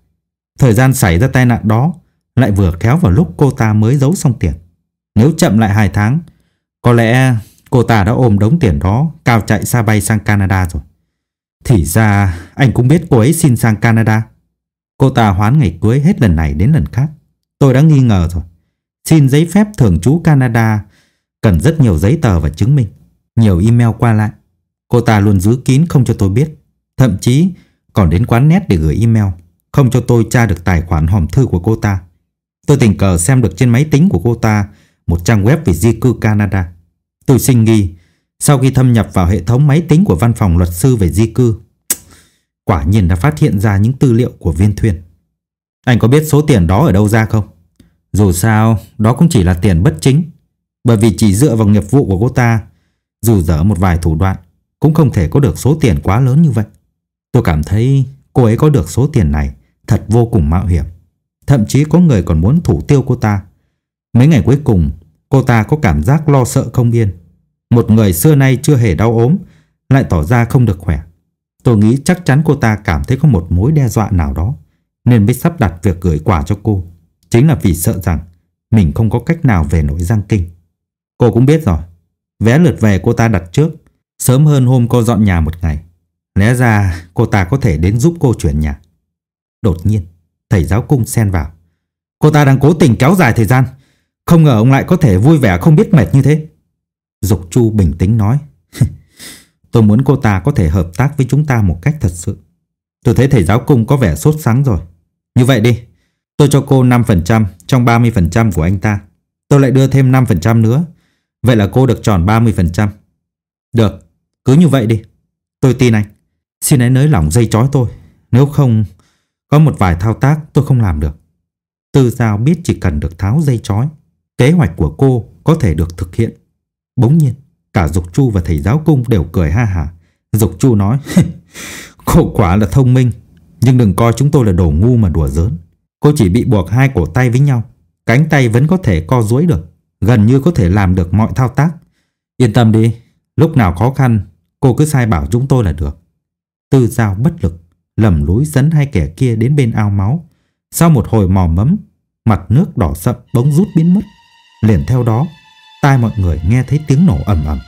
Thời gian xảy ra tai nạn đó lại vừa khéo vào lúc cô ta mới giấu xong tiền. Nếu chậm lại 2 tháng, có lẽ cô ta đã ôm đống tiền đó cao chạy xa bay sang Canada rồi. Thì ra anh cũng biết cô ấy xin sang Canada. Cô ta hoán ngày cưới hết lần này đến lần khác. Tôi đã nghi ngờ rồi. Xin giấy phép thường trú Canada cần rất nhiều giấy tờ và chứng minh. Nhiều email qua lại. Cô ta luôn giữ kín không cho tôi biết. Thậm chí còn đến quán nét để gửi email. Không cho tôi tra được tài khoản hòm thư của cô ta. Tôi tình cờ xem được trên máy tính của cô ta một trang web về di cư Canada. Tôi sinh nghi sau khi thâm nhập vào hệ thống máy tính của văn phòng luật sư về di cư. Quả nhiên đã phát hiện ra những tư liệu của viên thuyền. Anh có biết số tiền đó ở đâu ra không? Dù sao, đó cũng chỉ là tiền bất chính. Bởi vì chỉ dựa vào nghiệp vụ của cô ta, dù dở một vài thủ đoạn, cũng không thể có được số tiền quá lớn như vậy. Tôi cảm thấy cô ấy có được số tiền này thật vô cùng mạo hiểm. Thậm chí có người còn muốn thủ tiêu cô ta. Mấy ngày cuối cùng, cô ta có cảm giác lo sợ không yên. Một người xưa nay chưa hề đau ốm, lại tỏ ra không được khỏe. Tôi nghĩ chắc chắn cô ta cảm thấy có một mối đe dọa nào đó, nên mới sắp đặt việc gửi quà cho cô. Chính là vì sợ rằng mình không có cách nào về nổi Giang Kinh. Cô cũng biết rồi, vé lượt về cô ta đặt trước, sớm hơn hôm cô dọn nhà một ngày. Lẽ ra cô ta có thể đến giúp cô chuyển nhà. Đột nhiên, thầy giáo cung xen vào. Cô ta đang cố tình kéo dài thời gian. Không ngờ ông lại có thể vui vẻ không biết mệt như thế. Dục Chu bình tĩnh nói. Tôi muốn cô ta có thể hợp tác với chúng ta một cách thật sự. Tôi thấy thầy giáo cung có vẻ sốt sắng rồi. Như vậy đi, tôi cho cô 5% trong 30% của anh ta. Tôi lại đưa thêm 5% nữa. Vậy là cô được tròn 30%. Được, cứ như vậy đi. Tôi tin anh. Xin anh nới lỏng dây chói tôi. Nếu không, có một vài thao tác tôi không làm được. Tư Giao biết chỉ cần được tháo dây chói, kế hoạch của cô có thể được thực hiện. Bỗng nhiên, cả Dục Chu và thầy giáo cung đều cười ha hả. Dục Chu nói, cô quả là thông minh, nhưng đừng coi chúng tôi là đồ ngu mà đùa giỡn. Cô chỉ bị buộc hai cổ tay với nhau, cánh tay vẫn có thể co duỗi được, gần như có thể làm được mọi thao tác. Yên tâm đi, lúc nào khó khăn, cô cứ sai bảo chúng tôi là được. Tư Giao bất lực, lầm lũi dẫn hai kẻ kia đến bên ao máu. Sau một hồi mò mẫm, mặt nước đỏ sậm bỗng rút biến mất. Liền theo đó, tai mọi người nghe thấy tiếng nổ ầm ầm.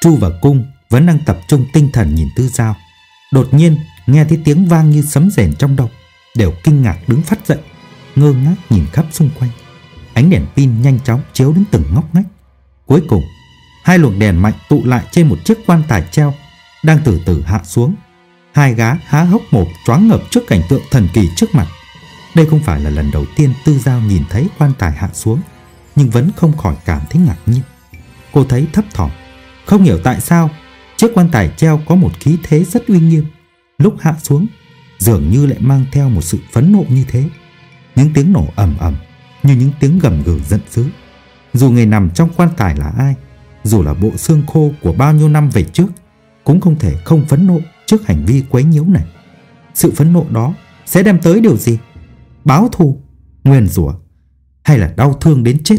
Chu và Cung vẫn đang tập trung tinh thần nhìn Tư Giao. Đột nhiên nghe thấy tiếng vang như sấm rền trong đầu, đều kinh ngạc đứng phát dậy, ngơ ngác nhìn khắp xung quanh. Ánh đèn pin nhanh chóng chiếu đến từng ngóc ngách. Cuối cùng, hai luồng đèn mạnh tụ lại trên một chiếc quan tài treo đang từ từ hạ xuống. Hai gã há hốc mồm choáng ngợp trước cảnh tượng thần kỳ trước mặt. Đây không phải là lần đầu tiên Tư Giao nhìn thấy quan tài hạ xuống, nhưng vẫn không khỏi cảm thấy ngạc nhiên. Cô thấy thấp thỏm, không hiểu tại sao chiếc quan tài treo có một khí thế rất uy nghiêm. Lúc hạ xuống, dường như lại mang theo một sự phẫn nộ như thế. Những tiếng nổ ầm ầm như những tiếng gầm gừ giận dữ. Dù người nằm trong quan tài là ai, dù là bộ xương khô của bao nhiêu năm về trước, cũng không thể không phẫn nộ trước hành vi quấy nhiễu này. Sự phẫn nộ đó sẽ đem tới điều gì? Báo thù, nguyền rủa hay là đau thương đến chết?